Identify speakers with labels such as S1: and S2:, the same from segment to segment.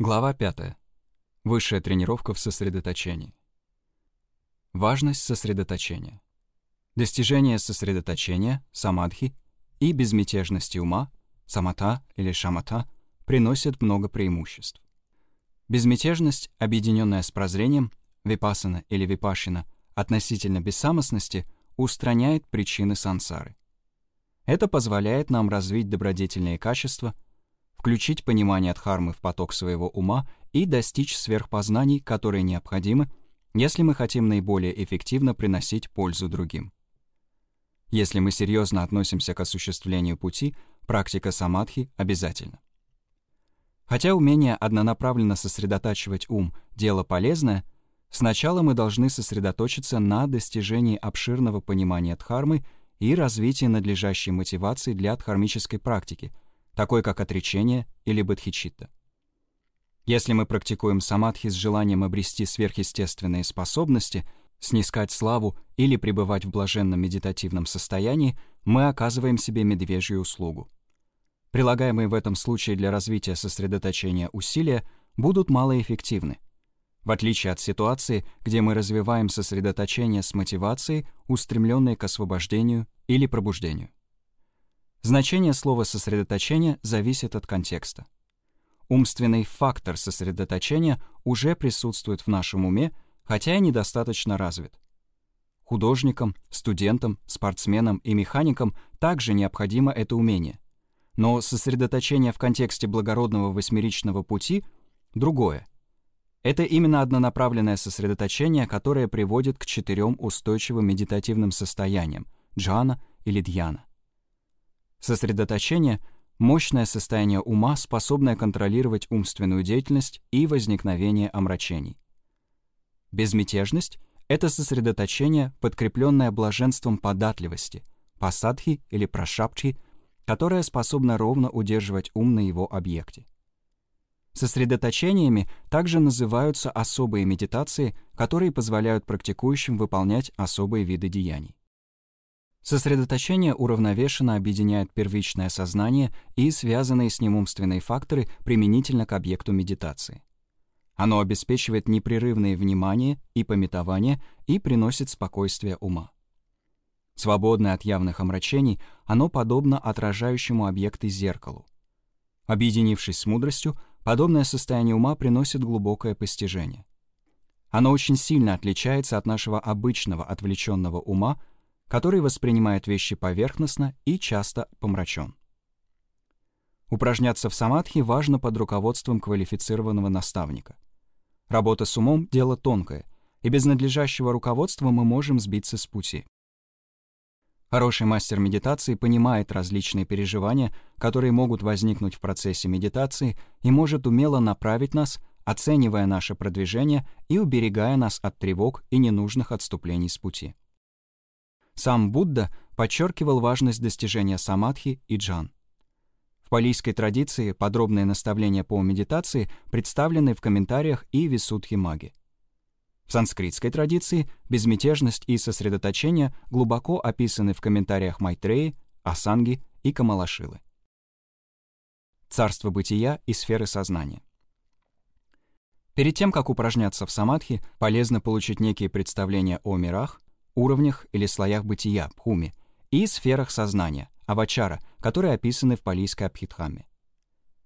S1: Глава 5. Высшая тренировка в сосредоточении. Важность сосредоточения. Достижение сосредоточения, самадхи, и безмятежности ума, самата или шамата, приносят много преимуществ. Безмятежность, объединенная с прозрением, випасана или випашина, относительно бессамостности, устраняет причины сансары. Это позволяет нам развить добродетельные качества — включить понимание дхармы в поток своего ума и достичь сверхпознаний, которые необходимы, если мы хотим наиболее эффективно приносить пользу другим. Если мы серьезно относимся к осуществлению пути, практика самадхи обязательна. Хотя умение однонаправленно сосредотачивать ум — дело полезное, сначала мы должны сосредоточиться на достижении обширного понимания дхармы и развитии надлежащей мотивации для дхармической практики — такой как отречение или бодхичитта. Если мы практикуем самадхи с желанием обрести сверхъестественные способности, снискать славу или пребывать в блаженном медитативном состоянии, мы оказываем себе медвежью услугу. Прилагаемые в этом случае для развития сосредоточения усилия будут малоэффективны, в отличие от ситуации, где мы развиваем сосредоточение с мотивацией, устремленной к освобождению или пробуждению. Значение слова «сосредоточение» зависит от контекста. Умственный фактор сосредоточения уже присутствует в нашем уме, хотя и недостаточно развит. Художникам, студентам, спортсменам и механикам также необходимо это умение. Но сосредоточение в контексте благородного восьмеричного пути — другое. Это именно однонаправленное сосредоточение, которое приводит к четырем устойчивым медитативным состояниям — джана или дьяна. Сосредоточение — мощное состояние ума, способное контролировать умственную деятельность и возникновение омрачений. Безмятежность — это сосредоточение, подкрепленное блаженством податливости, пасадхи или прошапчи, которое способно ровно удерживать ум на его объекте. Сосредоточениями также называются особые медитации, которые позволяют практикующим выполнять особые виды деяний. Сосредоточение уравновешенно объединяет первичное сознание и связанные с ним умственные факторы применительно к объекту медитации. Оно обеспечивает непрерывное внимание и пометование и приносит спокойствие ума. Свободное от явных омрачений, оно подобно отражающему объекты зеркалу. Объединившись с мудростью, подобное состояние ума приносит глубокое постижение. Оно очень сильно отличается от нашего обычного отвлеченного ума, который воспринимает вещи поверхностно и часто помрачен. Упражняться в самадхи важно под руководством квалифицированного наставника. Работа с умом — дело тонкое, и без надлежащего руководства мы можем сбиться с пути. Хороший мастер медитации понимает различные переживания, которые могут возникнуть в процессе медитации и может умело направить нас, оценивая наше продвижение и уберегая нас от тревог и ненужных отступлений с пути. Сам Будда подчеркивал важность достижения самадхи и джан. В палийской традиции подробные наставления по медитации представлены в комментариях и Висудхи Маги. В санскритской традиции безмятежность и сосредоточение глубоко описаны в комментариях Майтреи, Асанги и Камалашилы. Царство бытия и сферы сознания. Перед тем, как упражняться в самадхи, полезно получить некие представления о мирах, уровнях или слоях бытия, пхуми, и сферах сознания, авачара, которые описаны в палийской Абхидхаме.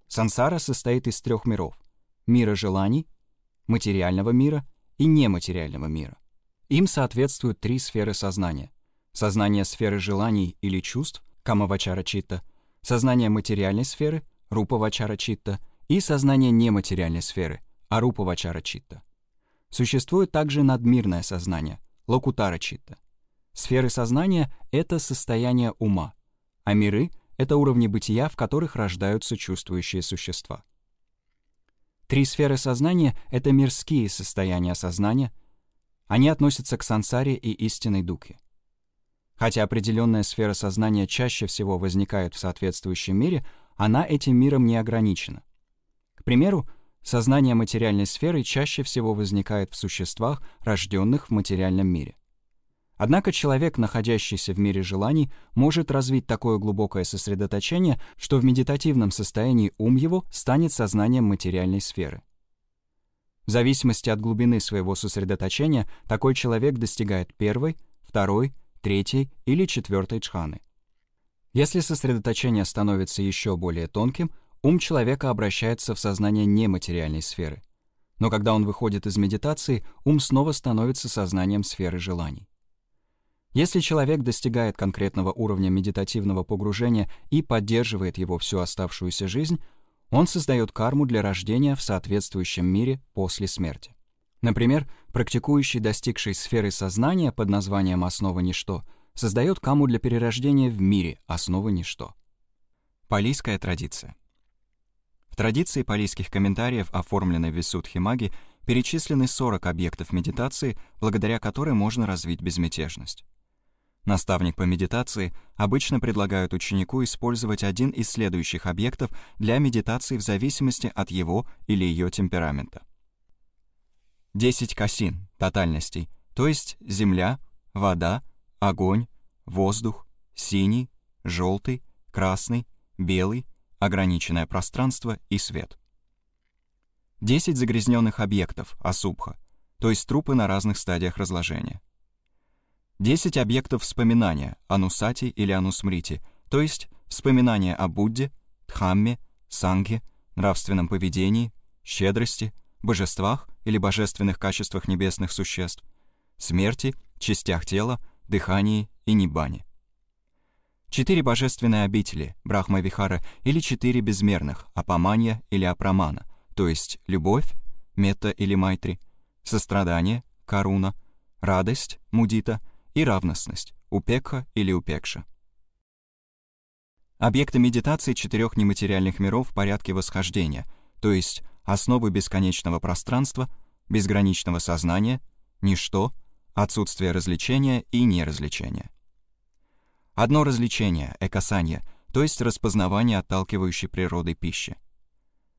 S1: Сансара состоит из трех миров — мира желаний, материального мира и нематериального мира. Им соответствуют три сферы сознания — сознание сферы желаний или чувств, камавачара читта, сознание материальной сферы, рупавачара читта, и сознание нематериальной сферы, арупавачара читта. Существует также надмирное сознание — локутара читта. Сферы сознания — это состояние ума, а миры — это уровни бытия, в которых рождаются чувствующие существа. Три сферы сознания — это мирские состояния сознания. Они относятся к сансаре и истинной духе. Хотя определенная сфера сознания чаще всего возникает в соответствующем мире, она этим миром не ограничена. К примеру, Сознание материальной сферы чаще всего возникает в существах, рожденных в материальном мире. Однако человек, находящийся в мире желаний, может развить такое глубокое сосредоточение, что в медитативном состоянии ум его станет сознанием материальной сферы. В зависимости от глубины своего сосредоточения такой человек достигает первой, второй, третьей или четвертой джханы. Если сосредоточение становится еще более тонким, ум человека обращается в сознание нематериальной сферы. Но когда он выходит из медитации, ум снова становится сознанием сферы желаний. Если человек достигает конкретного уровня медитативного погружения и поддерживает его всю оставшуюся жизнь, он создает карму для рождения в соответствующем мире после смерти. Например, практикующий, достигший сферы сознания под названием «основа ничто», создает каму для перерождения в мире «основа ничто». Палийская традиция. В традиции палийских комментариев, оформленной в Висудхимаги, перечислены 40 объектов медитации, благодаря которой можно развить безмятежность. Наставник по медитации обычно предлагает ученику использовать один из следующих объектов для медитации в зависимости от его или ее темперамента. 10 касин, тотальностей, то есть земля, вода, огонь, воздух, синий, желтый, красный, белый, ограниченное пространство и свет. 10 загрязненных объектов, асубха, то есть трупы на разных стадиях разложения. 10 объектов вспоминания, анусати или анусмрити, то есть вспоминания о Будде, Дхамме, Сангхе, нравственном поведении, щедрости, божествах или божественных качествах небесных существ, смерти, частях тела, дыхании и ниббане. Четыре божественные обители, Брахма-Вихара, или четыре безмерных, Апаманья или Апрамана, то есть любовь, Метта или Майтри, сострадание, Каруна, радость, Мудита — и равностность, упекха или упекша. Объекты медитации четырех нематериальных миров в порядке восхождения, то есть основы бесконечного пространства, безграничного сознания, ничто, отсутствие развлечения и неразвлечения. Одно развлечение, экосанья, то есть распознавание отталкивающей природой пищи.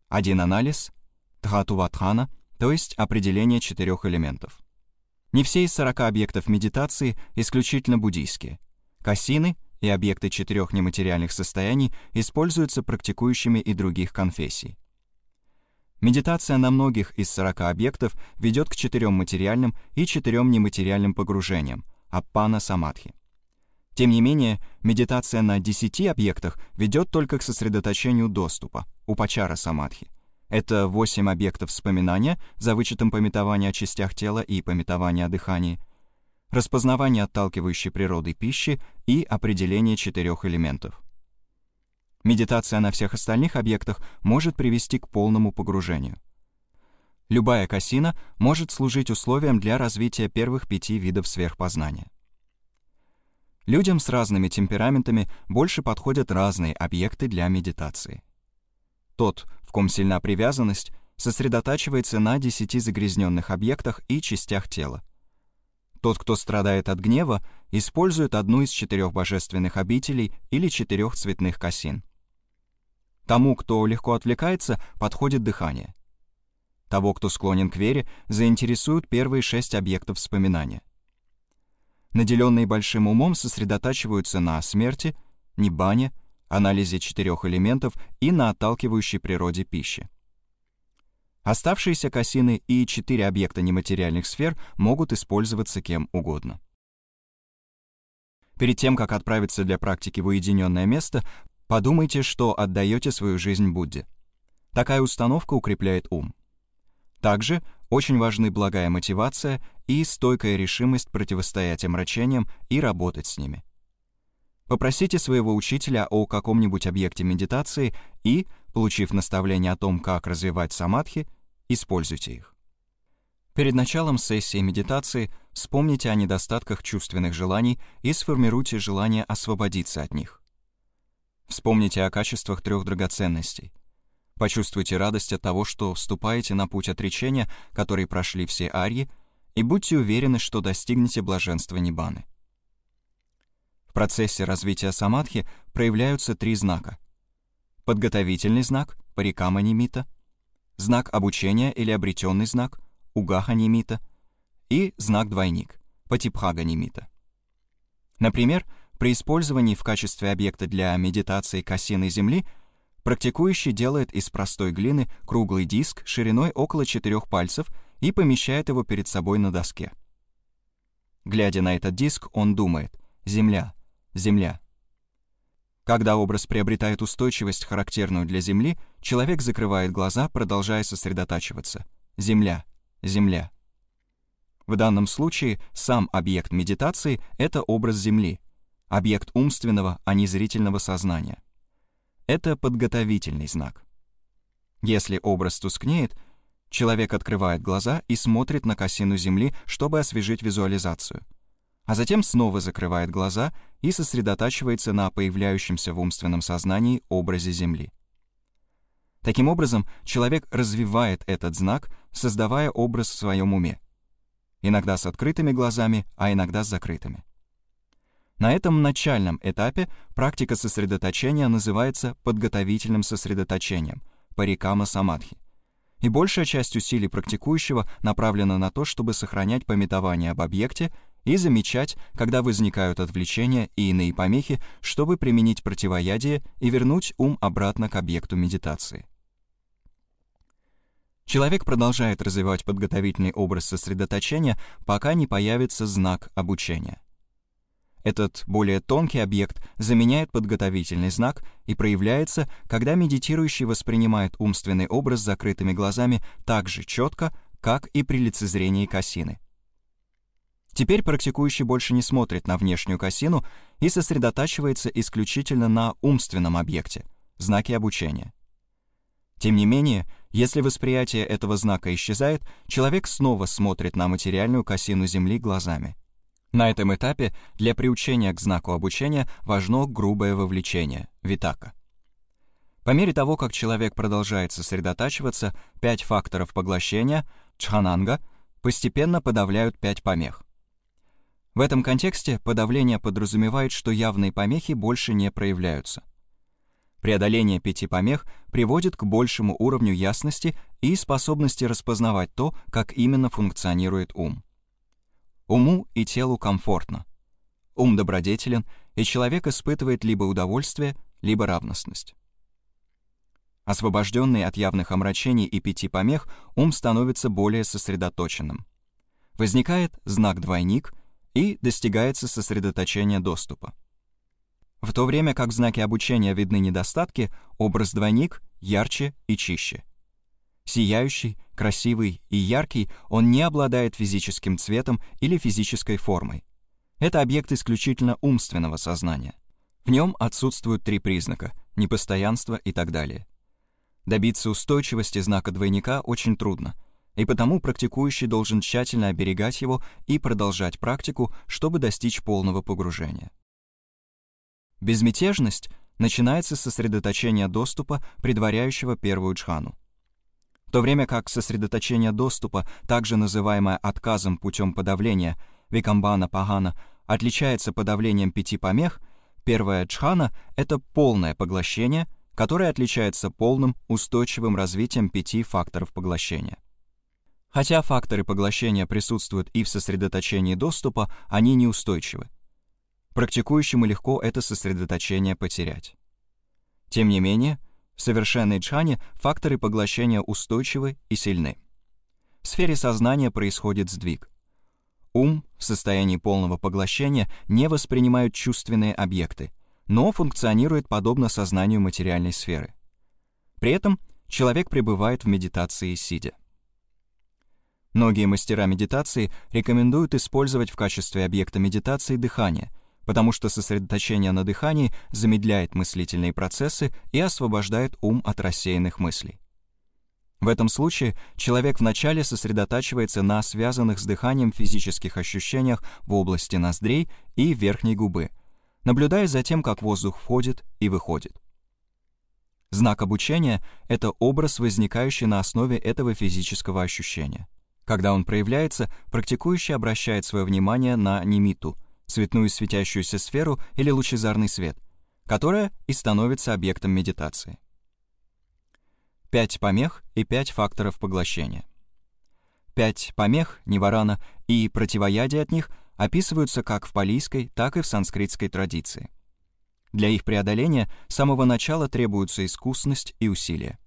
S1: Один анализ, дхатуватхана, то есть определение четырех элементов. Не все из 40 объектов медитации исключительно буддийские. Кассины и объекты четырех нематериальных состояний используются практикующими и других конфессий. Медитация на многих из 40 объектов ведет к четырем материальным и четырем нематериальным погружениям — аппана самадхи. Тем не менее, медитация на 10 объектах ведет только к сосредоточению доступа — упачара самадхи — это восемь объектов вспоминания за вычетом пометования о частях тела и пометования о дыхании, распознавание отталкивающей природы пищи и определение четырех элементов. Медитация на всех остальных объектах может привести к полному погружению. Любая кассина может служить условием для развития первых пяти видов сверхпознания. Людям с разными темпераментами больше подходят разные объекты для медитации. Тот, ком сильна привязанность, сосредотачивается на десяти загрязненных объектах и частях тела. Тот, кто страдает от гнева, использует одну из четырех божественных обителей или четырех цветных косин. Тому, кто легко отвлекается, подходит дыхание. Того, кто склонен к вере, заинтересуют первые шесть объектов вспоминания. Наделенные большим умом сосредотачиваются на смерти, небане, анализе четырех элементов и на отталкивающей природе пищи. Оставшиеся косины и четыре объекта нематериальных сфер могут использоваться кем угодно. Перед тем, как отправиться для практики в уединенное место, подумайте, что отдаете свою жизнь Будде. Такая установка укрепляет ум. Также очень важны благая мотивация и стойкая решимость противостоять омрачениям и работать с ними. Попросите своего учителя о каком-нибудь объекте медитации и, получив наставление о том, как развивать самадхи, используйте их. Перед началом сессии медитации вспомните о недостатках чувственных желаний и сформируйте желание освободиться от них. Вспомните о качествах трех драгоценностей. Почувствуйте радость от того, что вступаете на путь отречения, который прошли все арьи, и будьте уверены, что достигнете блаженства Ниббаны. В процессе развития самадхи проявляются три знака. Подготовительный знак – парикама нимита, знак обучения или обретенный знак – угаха нимита и знак-двойник – патипхага нимита. Например, при использовании в качестве объекта для медитации косиной земли практикующий делает из простой глины круглый диск шириной около четырех пальцев и помещает его перед собой на доске. Глядя на этот диск, он думает «Земля, Земля». Когда образ приобретает устойчивость, характерную для Земли, человек закрывает глаза, продолжая сосредотачиваться. Земля, Земля. В данном случае сам объект медитации — это образ Земли, объект умственного, а не зрительного сознания. Это подготовительный знак. Если образ тускнеет, человек открывает глаза и смотрит на косину Земли, чтобы освежить визуализацию, а затем снова закрывает глаза и сосредотачивается на появляющемся в умственном сознании образе Земли. Таким образом, человек развивает этот знак, создавая образ в своем уме, иногда с открытыми глазами, а иногда с закрытыми. На этом начальном этапе практика сосредоточения называется подготовительным сосредоточением, парикама самадхи. И большая часть усилий практикующего направлена на то, чтобы сохранять пометование об объекте и замечать, когда возникают отвлечения и иные помехи, чтобы применить противоядие и вернуть ум обратно к объекту медитации. Человек продолжает развивать подготовительный образ сосредоточения, пока не появится знак обучения. Этот более тонкий объект заменяет подготовительный знак и проявляется, когда медитирующий воспринимает умственный образ с закрытыми глазами так же четко, как и при лицезрении косины. Теперь практикующий больше не смотрит на внешнюю косину и сосредотачивается исключительно на умственном объекте — знаке обучения. Тем не менее, если восприятие этого знака исчезает, человек снова смотрит на материальную косину Земли глазами. На этом этапе для приучения к знаку обучения важно грубое вовлечение — витака. По мере того, как человек продолжает сосредотачиваться, пять факторов поглощения — чхананга — постепенно подавляют пять помех. В этом контексте подавление подразумевает, что явные помехи больше не проявляются. Преодоление пяти помех приводит к большему уровню ясности и способности распознавать то, как именно функционирует ум. Уму и телу комфортно. Ум добродетелен, и человек испытывает либо удовольствие, либо равностность. Освобожденный от явных омрачений и пяти помех, ум становится более сосредоточенным. Возникает знак-двойник — и достигается сосредоточение доступа. В то время как в знаке обучения видны недостатки, образ-двойник ярче и чище. Сияющий, красивый и яркий, он не обладает физическим цветом или физической формой. Это объект исключительно умственного сознания. В нем отсутствуют три признака — непостоянство и так далее. Добиться устойчивости знака двойника очень трудно — и потому практикующий должен тщательно оберегать его и продолжать практику, чтобы достичь полного погружения. Безмятежность начинается с сосредоточения доступа, предваряющего первую джхану. То время как сосредоточение доступа, также называемое отказом путем подавления, викамбана пагана, отличается подавлением пяти помех, первая джхана — это полное поглощение, которое отличается полным устойчивым развитием пяти факторов поглощения. Хотя факторы поглощения присутствуют и в сосредоточении доступа, они неустойчивы. Практикующему легко это сосредоточение потерять. Тем не менее, в совершенной джхане факторы поглощения устойчивы и сильны. В сфере сознания происходит сдвиг. Ум в состоянии полного поглощения не воспринимает чувственные объекты, но функционирует подобно сознанию материальной сферы. При этом человек пребывает в медитации сидя. Многие мастера медитации рекомендуют использовать в качестве объекта медитации дыхание, потому что сосредоточение на дыхании замедляет мыслительные процессы и освобождает ум от рассеянных мыслей. В этом случае человек вначале сосредотачивается на связанных с дыханием физических ощущениях в области ноздрей и верхней губы, наблюдая за тем, как воздух входит и выходит. Знак обучения — это образ, возникающий на основе этого физического ощущения. Когда он проявляется, практикующий обращает свое внимание на немиту, цветную светящуюся сферу или лучезарный свет, которая и становится объектом медитации. Пять помех и пять факторов поглощения. Пять помех, неварана, и противоядие от них описываются как в палийской, так и в санскритской традиции. Для их преодоления с самого начала требуются искусность и усилия.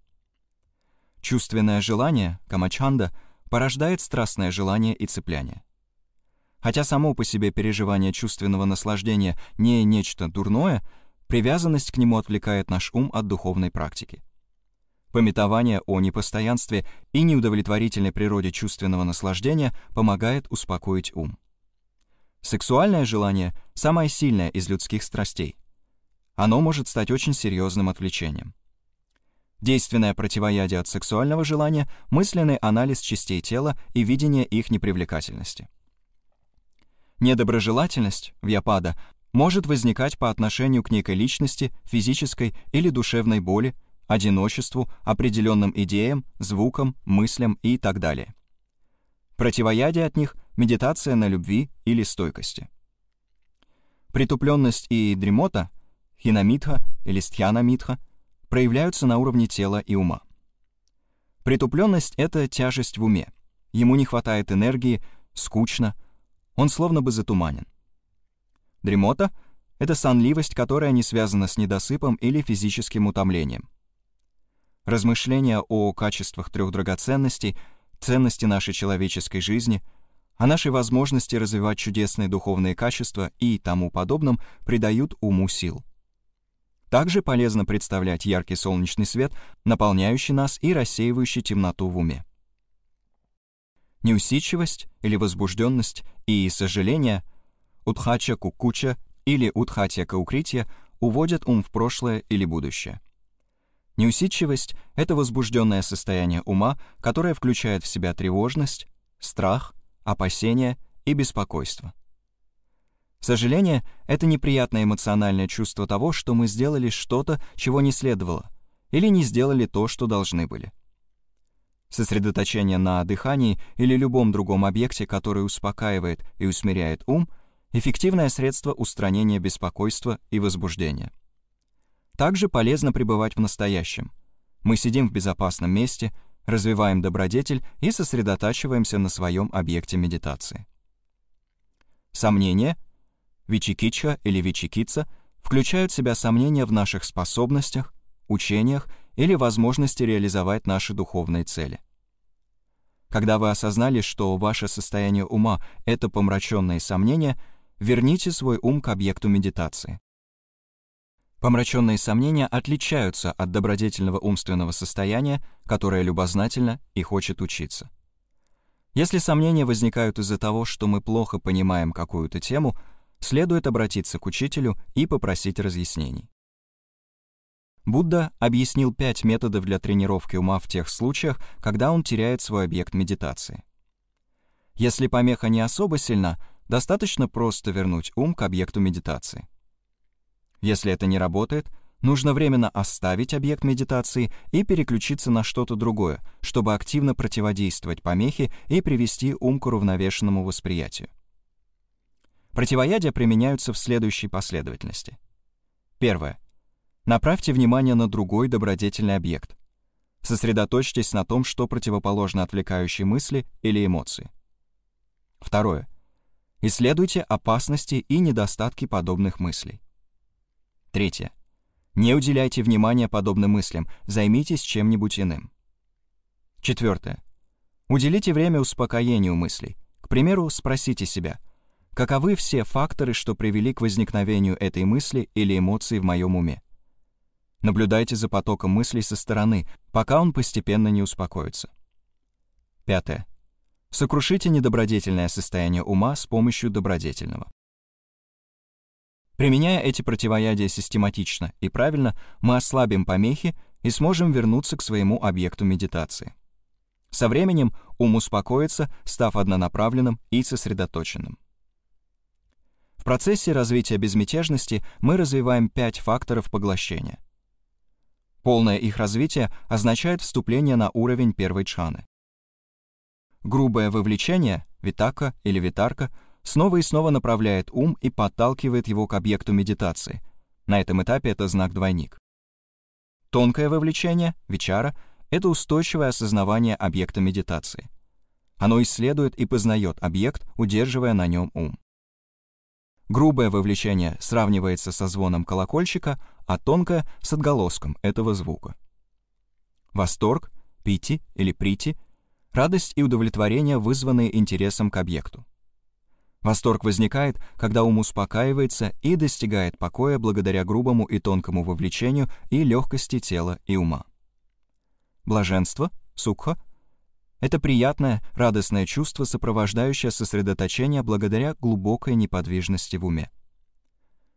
S1: Чувственное желание, камачанда, порождает страстное желание и цепляние. Хотя само по себе переживание чувственного наслаждения не нечто дурное, привязанность к нему отвлекает наш ум от духовной практики. Пометование о непостоянстве и неудовлетворительной природе чувственного наслаждения помогает успокоить ум. Сексуальное желание — самое сильное из людских страстей. Оно может стать очень серьезным отвлечением. Действенное противоядие от сексуального желания — мысленный анализ частей тела и видение их непривлекательности. Недоброжелательность, вьяпада, может возникать по отношению к некой личности, физической или душевной боли, одиночеству, определенным идеям, звукам, мыслям и так далее. Противоядие от них — медитация на любви или стойкости. Притупленность и дремота, хинамитха или стхьянамитха, проявляются на уровне тела и ума. Притупленность — это тяжесть в уме. Ему не хватает энергии, скучно — он словно бы затуманен. Дремота — это сонливость, которая не связана с недосыпом или физическим утомлением. Размышления о качествах трех драгоценностей, ценности нашей человеческой жизни, о нашей возможности развивать чудесные духовные качества и тому подобном придают уму сил. Также полезно представлять яркий солнечный свет, наполняющий нас и рассеивающий темноту в уме. Неусидчивость или возбужденность и сожаление, утхача кукуча или утхатья каукритья уводят ум в прошлое или будущее. Неусидчивость — это возбужденное состояние ума, которое включает в себя тревожность, страх, опасение и беспокойство. Сожаление — это неприятное эмоциональное чувство того, что мы сделали что-то, чего не следовало, или не сделали то, что должны были. Сосредоточение на дыхании или любом другом объекте, который успокаивает и усмиряет ум, эффективное средство устранения беспокойства и возбуждения. Также полезно пребывать в настоящем. Мы сидим в безопасном месте, развиваем добродетель и сосредотачиваемся на своем объекте медитации. Сомнения, вичикича или вичикица, включают в себя сомнения в наших способностях, учениях или возможности реализовать наши духовные цели. Когда вы осознали, что ваше состояние ума — это помраченные сомнения, верните свой ум к объекту медитации. Помраченные сомнения отличаются от добродетельного умственного состояния, которое любознательно и хочет учиться. Если сомнения возникают из-за того, что мы плохо понимаем какую-то тему, следует обратиться к учителю и попросить разъяснений. Будда объяснил пять методов для тренировки ума в тех случаях, когда он теряет свой объект медитации. Если помеха не особо сильна, достаточно просто вернуть ум к объекту медитации. Если это не работает, нужно временно оставить объект медитации и переключиться на что-то другое, чтобы активно противодействовать помехе и привести ум к уравновешенному восприятию. Противоядия применяются в следующей последовательности. Первое. Направьте внимание на другой добродетельный объект. Сосредоточьтесь на том, что противоположно отвлекающей мысли или эмоции. Второе. Исследуйте опасности и недостатки подобных мыслей. Третье. Не уделяйте внимания подобным мыслям, займитесь чем-нибудь иным. Четвертое. Уделите время успокоению мыслей. К примеру, спросите себя, каковы все факторы, что привели к возникновению этой мысли или эмоции в моем уме? Наблюдайте за потоком мыслей со стороны, пока он постепенно не успокоится. Пятое. Сокрушите недобродетельное состояние ума с помощью добродетельного. Применяя эти противоядия систематично и правильно, мы ослабим помехи и сможем вернуться к своему объекту медитации. Со временем ум успокоится, став однонаправленным и сосредоточенным. В процессе развития безмятежности мы развиваем пять факторов поглощения. Полное их развитие означает вступление на уровень первой чаны. Грубое вовлечение, витака или витарка, снова и снова направляет ум и подталкивает его к объекту медитации. На этом этапе это знак-двойник. Тонкое вовлечение, вичара, это устойчивое осознавание объекта медитации. Оно исследует и познает объект, удерживая на нем ум. Грубое вовлечение сравнивается со звоном колокольчика, а тонкое — с отголоском этого звука. Восторг, пити или прити — радость и удовлетворение, вызванные интересом к объекту. Восторг возникает, когда ум успокаивается и достигает покоя благодаря грубому и тонкому вовлечению и легкости тела и ума. Блаженство, сукха, это приятное, радостное чувство, сопровождающее сосредоточение благодаря глубокой неподвижности в уме.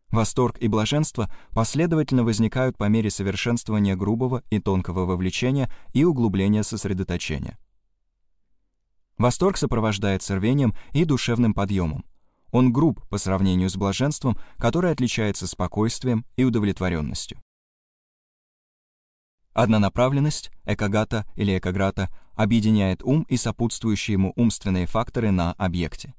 S1: Восторг и блаженство последовательно возникают по мере совершенствования грубого и тонкого вовлечения и углубления сосредоточения. Восторг сопровождается рвением и душевным подъемом. Он груб по сравнению с блаженством, которое отличается спокойствием и удовлетворенностью. Однонаправленность, экогата или экограта, объединяет ум и сопутствующие ему умственные факторы на объекте.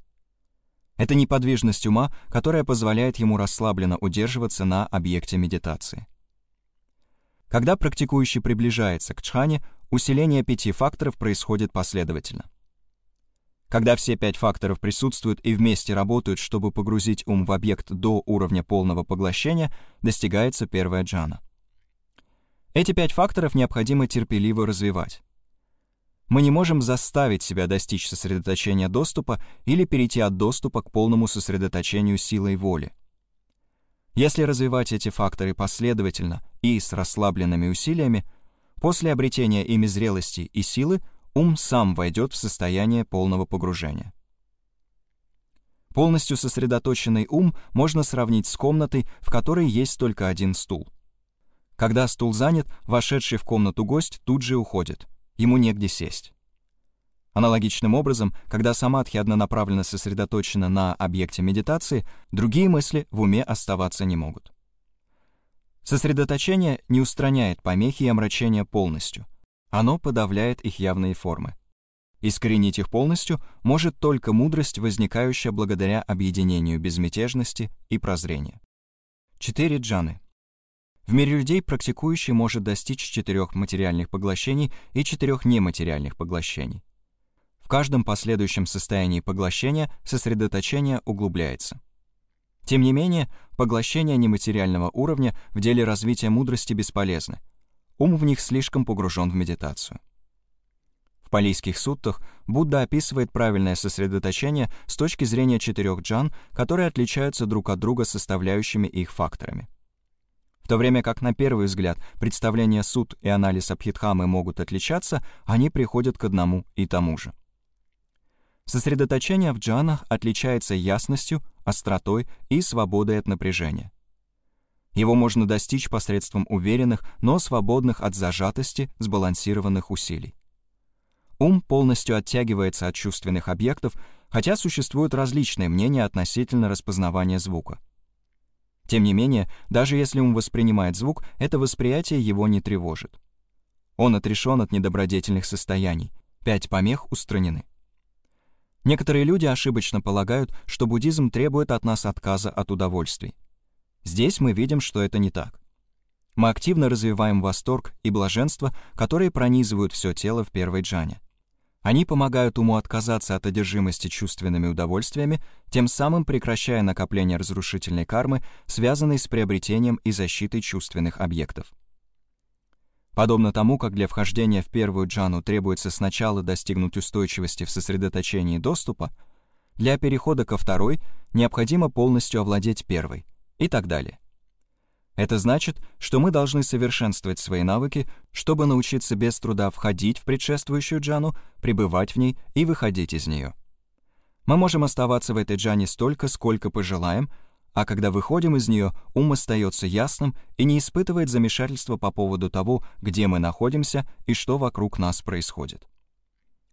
S1: Это неподвижность ума, которая позволяет ему расслабленно удерживаться на объекте медитации. Когда практикующий приближается к чхане, усиление пяти факторов происходит последовательно. Когда все пять факторов присутствуют и вместе работают, чтобы погрузить ум в объект до уровня полного поглощения, достигается первая джана. Эти пять факторов необходимо терпеливо развивать. Мы не можем заставить себя достичь сосредоточения доступа или перейти от доступа к полному сосредоточению силой воли. Если развивать эти факторы последовательно и с расслабленными усилиями, после обретения ими зрелости и силы ум сам войдет в состояние полного погружения. Полностью сосредоточенный ум можно сравнить с комнатой, в которой есть только один стул. Когда стул занят, вошедший в комнату гость тут же уходит — ему негде сесть. Аналогичным образом, когда самадхи однонаправленно сосредоточена на объекте медитации, другие мысли в уме оставаться не могут. Сосредоточение не устраняет помехи и омрачения полностью. Оно подавляет их явные формы. Искоренить их полностью может только мудрость, возникающая благодаря объединению безмятежности и прозрения. Четыре джаны в мире людей практикующий может достичь четырех материальных поглощений и четырех нематериальных поглощений. В каждом последующем состоянии поглощения сосредоточение углубляется. Тем не менее, поглощения нематериального уровня в деле развития мудрости бесполезны. Ум в них слишком погружен в медитацию. В палийских суттах Будда описывает правильное сосредоточение с точки зрения четырех джан, которые отличаются друг от друга составляющими их факторами то время как на первый взгляд представления суд и анализ Абхидхамы могут отличаться, они приходят к одному и тому же. Сосредоточение в джанах отличается ясностью, остротой и свободой от напряжения. Его можно достичь посредством уверенных, но свободных от зажатости, сбалансированных усилий. Ум полностью оттягивается от чувственных объектов, хотя существуют различные мнения относительно распознавания звука. Тем не менее, даже если ум воспринимает звук, это восприятие его не тревожит. Он отрешен от недобродетельных состояний. Пять помех устранены. Некоторые люди ошибочно полагают, что буддизм требует от нас отказа от удовольствий. Здесь мы видим, что это не так. Мы активно развиваем восторг и блаженство, которые пронизывают все тело в первой джане. Они помогают уму отказаться от одержимости чувственными удовольствиями, тем самым прекращая накопление разрушительной кармы, связанной с приобретением и защитой чувственных объектов. Подобно тому, как для вхождения в первую джану требуется сначала достигнуть устойчивости в сосредоточении доступа, для перехода ко второй необходимо полностью овладеть первой и так далее. Это значит, что мы должны совершенствовать свои навыки, чтобы научиться без труда входить в предшествующую джану, пребывать в ней и выходить из нее. Мы можем оставаться в этой джане столько, сколько пожелаем, а когда выходим из нее, ум остается ясным и не испытывает замешательства по поводу того, где мы находимся и что вокруг нас происходит.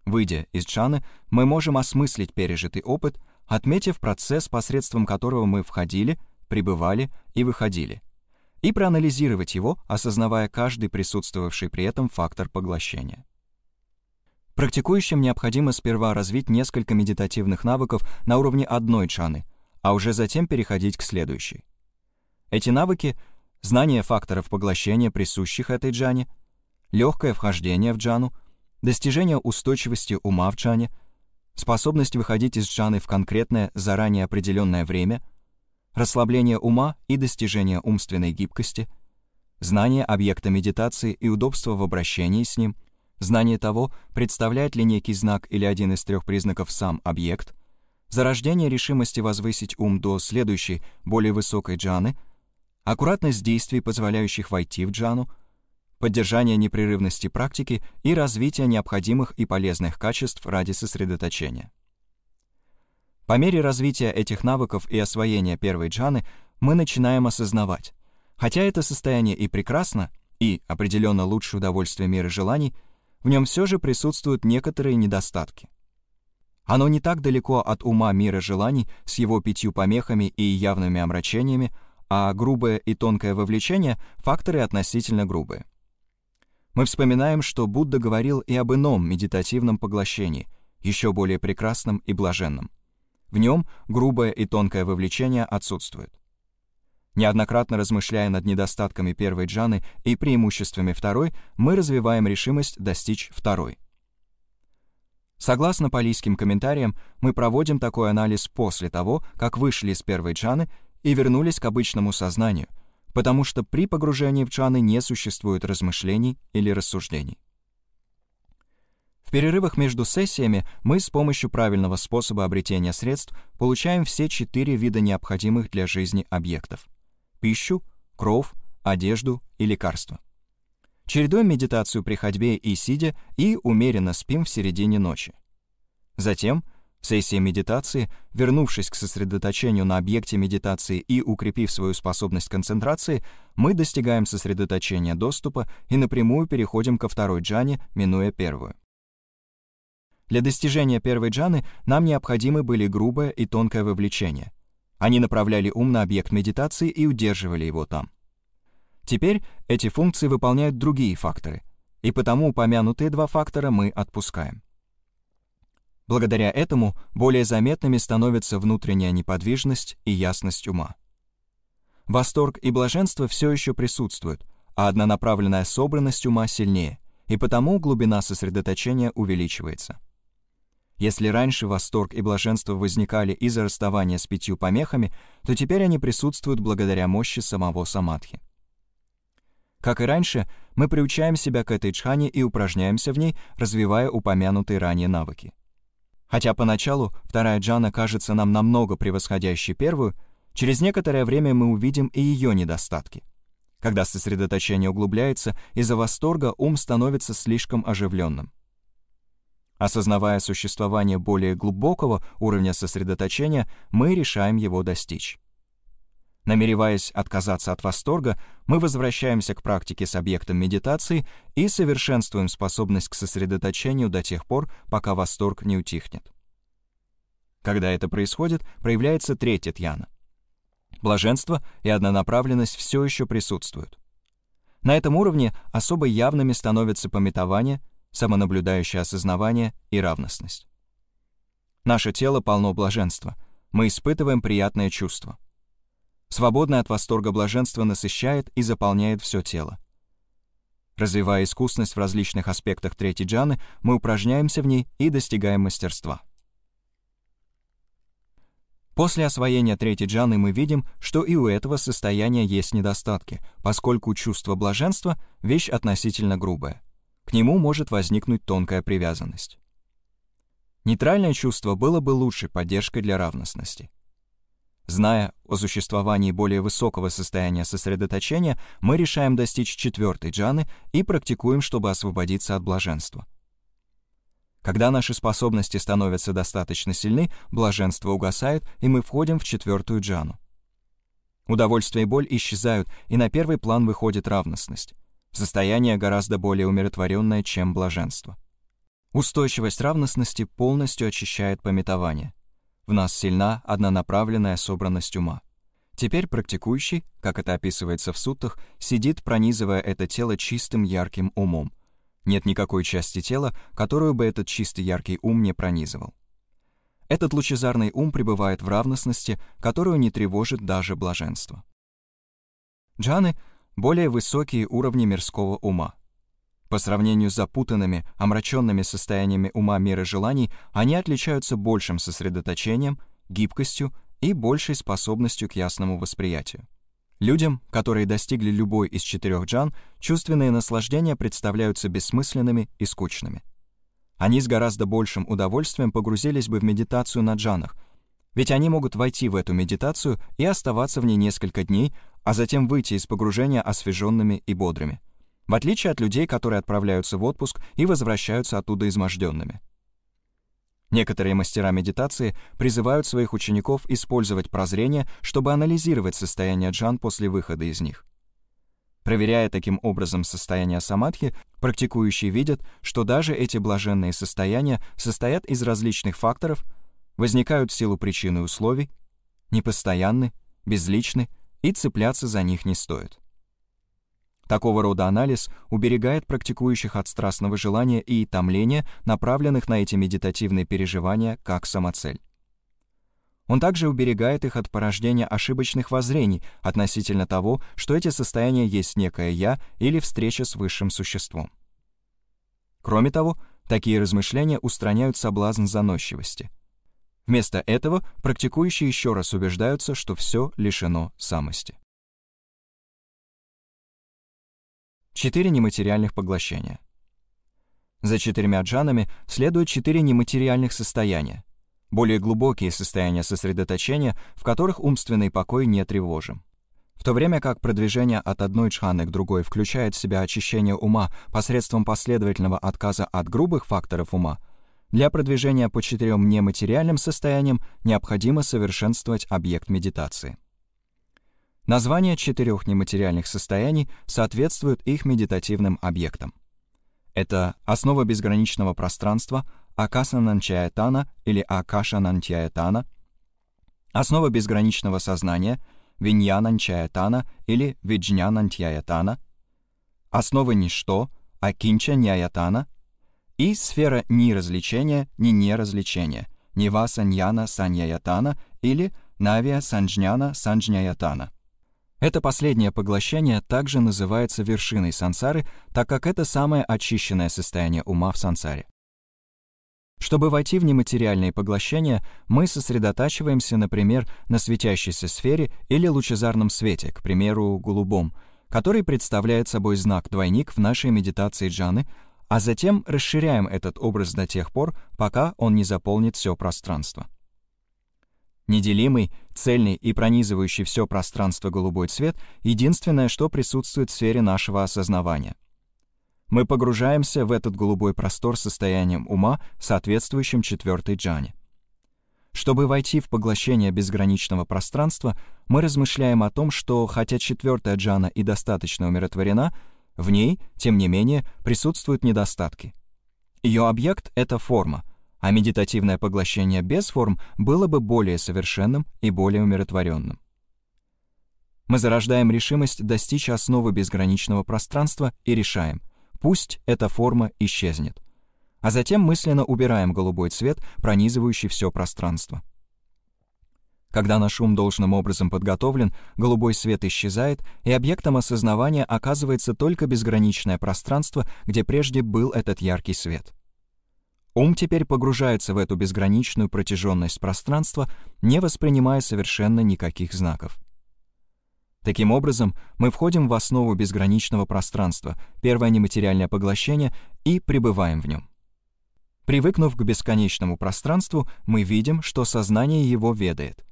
S1: Выйдя из джаны, мы можем осмыслить пережитый опыт, отметив процесс, посредством которого мы входили, пребывали и выходили и проанализировать его, осознавая каждый присутствовавший при этом фактор поглощения. Практикующим необходимо сперва развить несколько медитативных навыков на уровне одной чаны, а уже затем переходить к следующей. Эти навыки — знание факторов поглощения, присущих этой джане, легкое вхождение в джану, достижение устойчивости ума в джане, способность выходить из джаны в конкретное, заранее определенное время — расслабление ума и достижение умственной гибкости, знание объекта медитации и удобство в обращении с ним, знание того, представляет ли некий знак или один из трех признаков сам объект, зарождение решимости возвысить ум до следующей, более высокой джаны, аккуратность действий, позволяющих войти в джану, поддержание непрерывности практики и развитие необходимых и полезных качеств ради сосредоточения. По мере развития этих навыков и освоения первой джаны мы начинаем осознавать, хотя это состояние и прекрасно, и определенно лучшее удовольствие мира желаний, в нем все же присутствуют некоторые недостатки. Оно не так далеко от ума мира желаний с его пятью помехами и явными омрачениями, а грубое и тонкое вовлечение — факторы относительно грубые. Мы вспоминаем, что Будда говорил и об ином медитативном поглощении, еще более прекрасном и блаженном. В нем грубое и тонкое вовлечение отсутствует. Неоднократно размышляя над недостатками первой джаны и преимуществами второй, мы развиваем решимость достичь второй. Согласно палийским комментариям, мы проводим такой анализ после того, как вышли из первой джаны и вернулись к обычному сознанию, потому что при погружении в джаны не существует размышлений или рассуждений. В перерывах между сессиями мы с помощью правильного способа обретения средств получаем все четыре вида необходимых для жизни объектов — пищу, кров, одежду и лекарства. Чередуем медитацию при ходьбе и сидя и умеренно спим в середине ночи. Затем, в сессии медитации, вернувшись к сосредоточению на объекте медитации и укрепив свою способность концентрации, мы достигаем сосредоточения доступа и напрямую переходим ко второй джане, минуя первую. Для достижения первой джаны нам необходимы были грубое и тонкое вовлечение. Они направляли ум на объект медитации и удерживали его там. Теперь эти функции выполняют другие факторы, и потому упомянутые два фактора мы отпускаем. Благодаря этому более заметными становятся внутренняя неподвижность и ясность ума. Восторг и блаженство все еще присутствуют, а однонаправленная собранность ума сильнее, и потому глубина сосредоточения увеличивается. Если раньше восторг и блаженство возникали из-за расставания с пятью помехами, то теперь они присутствуют благодаря мощи самого самадхи. Как и раньше, мы приучаем себя к этой джхане и упражняемся в ней, развивая упомянутые ранее навыки. Хотя поначалу вторая джана кажется нам намного превосходящей первую, через некоторое время мы увидим и ее недостатки. Когда сосредоточение углубляется, из-за восторга ум становится слишком оживленным. Осознавая существование более глубокого уровня сосредоточения, мы решаем его достичь. Намереваясь отказаться от восторга, мы возвращаемся к практике с объектом медитации и совершенствуем способность к сосредоточению до тех пор, пока восторг не утихнет. Когда это происходит, проявляется третья тьяна. Блаженство и однонаправленность все еще присутствуют. На этом уровне особо явными становятся пометование, самонаблюдающее осознавание и равностность. Наше тело полно блаженства. Мы испытываем приятное чувство. Свободное от восторга блаженство насыщает и заполняет все тело. Развивая искусность в различных аспектах третьей джаны, мы упражняемся в ней и достигаем мастерства. После освоения третьей джаны мы видим, что и у этого состояния есть недостатки, поскольку чувство блаженства — вещь относительно грубая к нему может возникнуть тонкая привязанность. Нейтральное чувство было бы лучшей поддержкой для равностности. Зная о существовании более высокого состояния сосредоточения, мы решаем достичь четвертой джаны и практикуем, чтобы освободиться от блаженства. Когда наши способности становятся достаточно сильны, блаженство угасает, и мы входим в четвертую джану. Удовольствие и боль исчезают, и на первый план выходит равностность. Состояние гораздо более умиротворенное, чем блаженство. Устойчивость равностности полностью очищает пометование. В нас сильна однонаправленная собранность ума. Теперь практикующий, как это описывается в суттах, сидит, пронизывая это тело чистым ярким умом. Нет никакой части тела, которую бы этот чистый яркий ум не пронизывал. Этот лучезарный ум пребывает в равностности, которую не тревожит даже блаженство. Джаны более высокие уровни мирского ума. По сравнению с запутанными, омраченными состояниями ума мира желаний, они отличаются большим сосредоточением, гибкостью и большей способностью к ясному восприятию. Людям, которые достигли любой из четырех джан, чувственные наслаждения представляются бессмысленными и скучными. Они с гораздо большим удовольствием погрузились бы в медитацию на джанах, ведь они могут войти в эту медитацию и оставаться в ней несколько дней, а затем выйти из погружения освеженными и бодрыми, в отличие от людей, которые отправляются в отпуск и возвращаются оттуда изможденными. Некоторые мастера медитации призывают своих учеников использовать прозрение, чтобы анализировать состояние джан после выхода из них. Проверяя таким образом состояние самадхи, практикующие видят, что даже эти блаженные состояния состоят из различных факторов, возникают в силу причин и условий, непостоянны, безличны и цепляться за них не стоит. Такого рода анализ уберегает практикующих от страстного желания и томления, направленных на эти медитативные переживания как самоцель. Он также уберегает их от порождения ошибочных воззрений относительно того, что эти состояния есть некое «я» или встреча с высшим существом. Кроме того, такие размышления устраняют соблазн заносчивости. Вместо этого практикующие еще раз убеждаются, что все лишено самости. Четыре нематериальных поглощения. За четырьмя джанами следуют четыре нематериальных состояния, более глубокие состояния сосредоточения, в которых умственный покой не тревожим. В то время как продвижение от одной джханы к другой включает в себя очищение ума посредством последовательного отказа от грубых факторов ума, для продвижения по четырем нематериальным состояниям необходимо совершенствовать объект медитации. Названия четырех нематериальных состояний соответствуют их медитативным объектам. Это основа безграничного пространства Акасананчаятана или Акашананчаятана, основа безграничного сознания Виньянанчаятана или Виджнянанчаятана, основа ничто Акинчаньяятана и сфера ни развлечения, ни неразвлечения Нивасаньяна Саньяятана или Навия Санджняна Санджняятана. Это последнее поглощение также называется вершиной сансары, так как это самое очищенное состояние ума в сансаре. Чтобы войти в нематериальные поглощения, мы сосредотачиваемся, например, на светящейся сфере или лучезарном свете, к примеру, голубом, который представляет собой знак-двойник в нашей медитации джаны, а затем расширяем этот образ до тех пор, пока он не заполнит все пространство. Неделимый, цельный и пронизывающий все пространство голубой цвет — единственное, что присутствует в сфере нашего осознавания. Мы погружаемся в этот голубой простор состоянием ума, соответствующим четвертой джане. Чтобы войти в поглощение безграничного пространства, мы размышляем о том, что, хотя четвертая джана и достаточно умиротворена, в ней, тем не менее, присутствуют недостатки. Ее объект — это форма — а медитативное поглощение без форм было бы более совершенным и более умиротворенным. Мы зарождаем решимость достичь основы безграничного пространства и решаем, пусть эта форма исчезнет. А затем мысленно убираем голубой цвет, пронизывающий все пространство. Когда наш ум должным образом подготовлен, голубой свет исчезает, и объектом осознавания оказывается только безграничное пространство, где прежде был этот яркий свет. Ум теперь погружается в эту безграничную протяженность пространства, не воспринимая совершенно никаких знаков. Таким образом, мы входим в основу безграничного пространства, первое нематериальное поглощение, и пребываем в нем. Привыкнув к бесконечному пространству, мы видим, что сознание его ведает.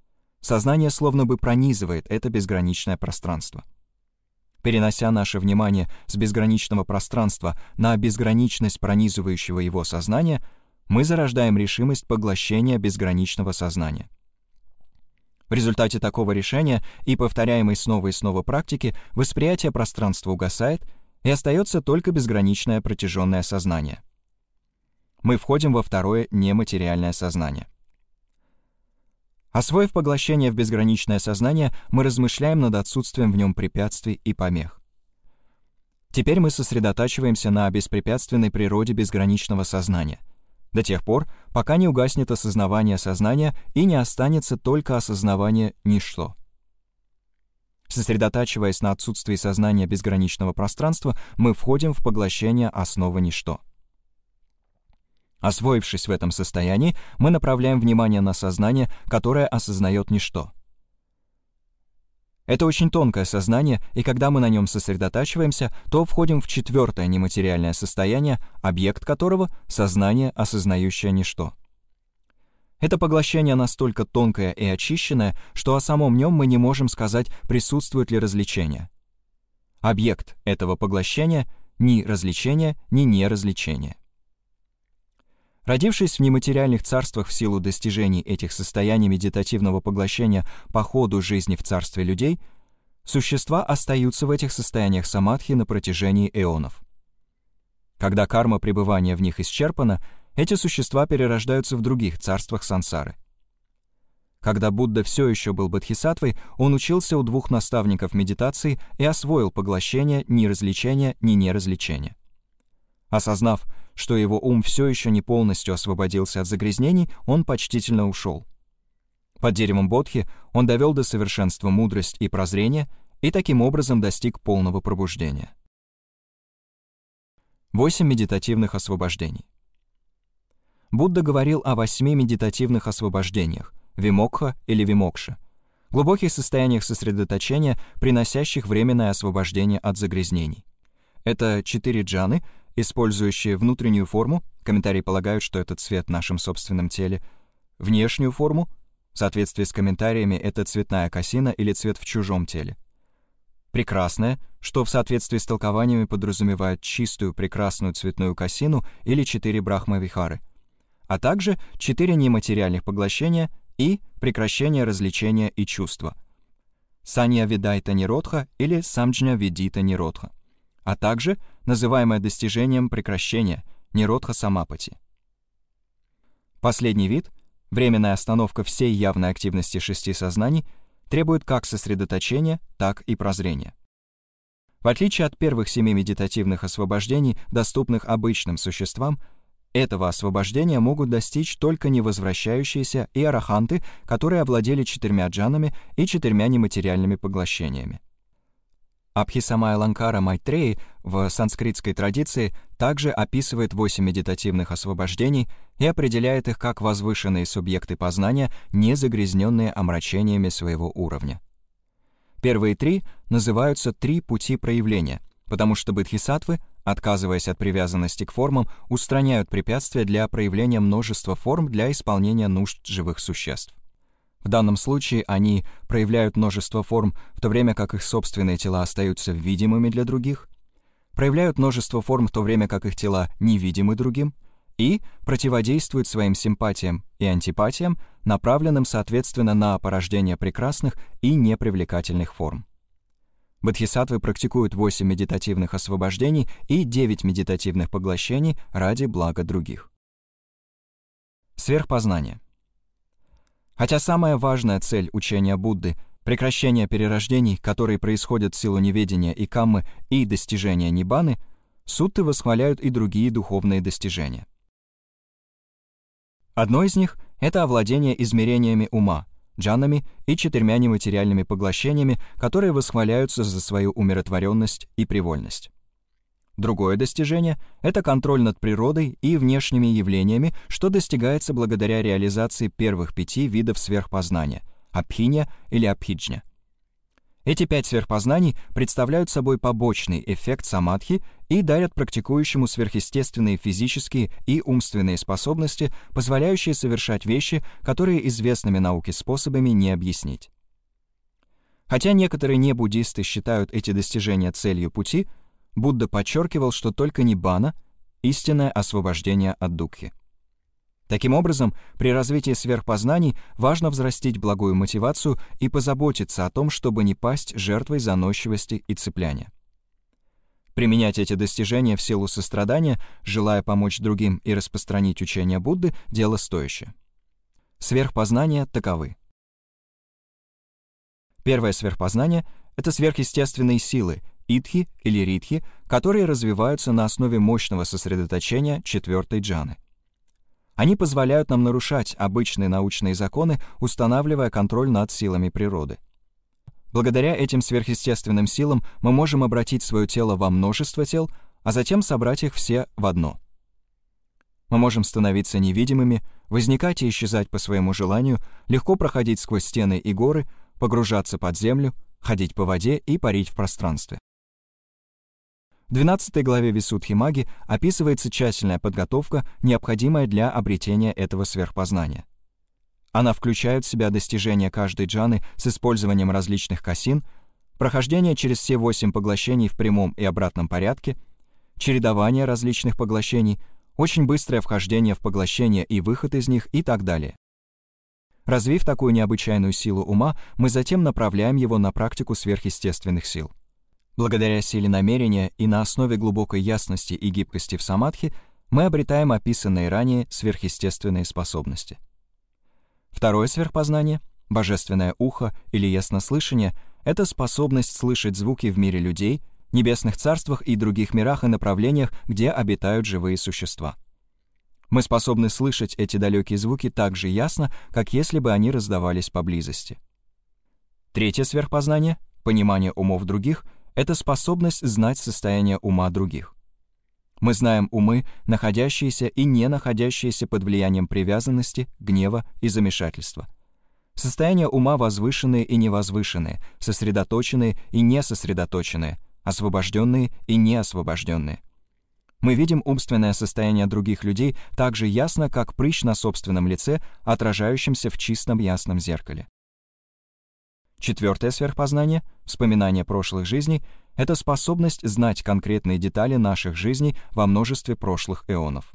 S1: Сознание словно бы пронизывает это безграничное пространство. Перенося наше внимание с безграничного пространства на безграничность пронизывающего его сознания, мы зарождаем решимость поглощения безграничного сознания. В результате такого решения и повторяемой снова и снова практики восприятие пространства угасает, и остается только безграничное протяженное сознание. Мы входим во второе нематериальное сознание. Освоив поглощение в безграничное сознание, мы размышляем над отсутствием в нем препятствий и помех. Теперь мы сосредотачиваемся на беспрепятственной природе безграничного сознания, до тех пор, пока не угаснет осознавание сознания и не останется только осознавание ничто. Сосредотачиваясь на отсутствии сознания безграничного пространства, мы входим в поглощение основы ничто. Освоившись в этом состоянии, мы направляем внимание на сознание, которое осознает ничто. Это очень тонкое сознание, и когда мы на нем сосредотачиваемся, то входим в четвертое нематериальное состояние, объект которого — сознание, осознающее ничто. Это поглощение настолько тонкое и очищенное, что о самом нем мы не можем сказать, присутствует ли развлечение. Объект этого поглощения — ни развлечение, ни неразвлечение. Родившись в нематериальных царствах в силу достижений этих состояний медитативного поглощения по ходу жизни в царстве людей, существа остаются в этих состояниях самадхи на протяжении эонов. Когда карма пребывания в них исчерпана, эти существа перерождаются в других царствах сансары. Когда Будда все еще был бодхисаттвой, он учился у двух наставников медитации и освоил поглощение ни развлечения, ни неразвлечения. Осознав, что его ум все еще не полностью освободился от загрязнений, он почтительно ушел. Под деревом Бодхи он довел до совершенства мудрость и прозрение и таким образом достиг полного пробуждения. Восемь медитативных освобождений. Будда говорил о восьми медитативных освобождениях — вимокха или вимокша, глубоких состояниях сосредоточения, приносящих временное освобождение от загрязнений. Это четыре джаны, использующие внутреннюю форму, комментарии полагают, что это цвет в нашем собственном теле, внешнюю форму, в соответствии с комментариями это цветная косина или цвет в чужом теле. Прекрасное, что в соответствии с толкованиями подразумевает чистую прекрасную цветную косину или четыре брахмавихары, а также четыре нематериальных поглощения и прекращение развлечения и чувства. Санья Видайта Ниродха или Самджня Видита Ниродха а также называемое достижением прекращения ниродха самапати. Последний вид, временная остановка всей явной активности шести сознаний, требует как сосредоточения, так и прозрения. В отличие от первых семи медитативных освобождений, доступных обычным существам, этого освобождения могут достичь только невозвращающиеся и араханты, которые овладели четырьмя джанами и четырьмя нематериальными поглощениями. Абхисамая Ланкара Майтреи в санскритской традиции также описывает восемь медитативных освобождений и определяет их как возвышенные субъекты познания, не загрязненные омрачениями своего уровня. Первые три называются «три пути проявления», потому что бодхисаттвы, отказываясь от привязанности к формам, устраняют препятствия для проявления множества форм для исполнения нужд живых существ. В данном случае они проявляют множество форм, в то время как их собственные тела остаются видимыми для других, проявляют множество форм, в то время как их тела невидимы другим, и противодействуют своим симпатиям и антипатиям, направленным соответственно на порождение прекрасных и непривлекательных форм. Бодхисаттвы практикуют 8 медитативных освобождений и 9 медитативных поглощений ради блага других. Сверхпознание. Хотя самая важная цель учения Будды — прекращение перерождений, которые происходят в силу неведения и каммы, и достижения ниббаны, сутты восхваляют и другие духовные достижения. Одно из них — это овладение измерениями ума, джанами и четырьмя нематериальными поглощениями, которые восхваляются за свою умиротворенность и привольность. Другое достижение — это контроль над природой и внешними явлениями, что достигается благодаря реализации первых пяти видов сверхпознания — абхинья или абхиджня. Эти пять сверхпознаний представляют собой побочный эффект самадхи и дарят практикующему сверхъестественные физические и умственные способности, позволяющие совершать вещи, которые известными науке способами не объяснить. Хотя некоторые небуддисты считают эти достижения целью пути — Будда подчеркивал, что только ниббана — истинное освобождение от дукхи. Таким образом, при развитии сверхпознаний важно взрастить благую мотивацию и позаботиться о том, чтобы не пасть жертвой заносчивости и цепляния. Применять эти достижения в силу сострадания, желая помочь другим и распространить учение Будды, дело стоящее. Сверхпознания таковы. Первое сверхпознание — это сверхъестественные силы, итхи или ритхи, которые развиваются на основе мощного сосредоточения четвертой джаны. Они позволяют нам нарушать обычные научные законы, устанавливая контроль над силами природы. Благодаря этим сверхъестественным силам мы можем обратить свое тело во множество тел, а затем собрать их все в одно. Мы можем становиться невидимыми, возникать и исчезать по своему желанию, легко проходить сквозь стены и горы, погружаться под землю, ходить по воде и парить в пространстве. В 12 главе Висудхи Маги описывается тщательная подготовка, необходимая для обретения этого сверхпознания. Она включает в себя достижение каждой джаны с использованием различных касин, прохождение через все восемь поглощений в прямом и обратном порядке, чередование различных поглощений, очень быстрое вхождение в поглощение и выход из них и так далее. Развив такую необычайную силу ума, мы затем направляем его на практику сверхъестественных сил. Благодаря силе намерения и на основе глубокой ясности и гибкости в самадхи мы обретаем описанные ранее сверхъестественные способности. Второе сверхпознание, божественное ухо или яснослышание — это способность слышать звуки в мире людей, небесных царствах и других мирах и направлениях, где обитают живые существа. Мы способны слышать эти далекие звуки так же ясно, как если бы они раздавались поблизости. Третье сверхпознание — понимание умов других — это способность знать состояние ума других. Мы знаем умы, находящиеся и не находящиеся под влиянием привязанности, гнева и замешательства. Состояние ума возвышенные и невозвышенные, сосредоточенные и несосредоточенные, освобожденные и неосвобожденные. Мы видим умственное состояние других людей так же ясно, как прыщ на собственном лице, отражающемся в чистом ясном зеркале. Четвертое сверхпознание, вспоминание прошлых жизней, это способность знать конкретные детали наших жизней во множестве прошлых эонов.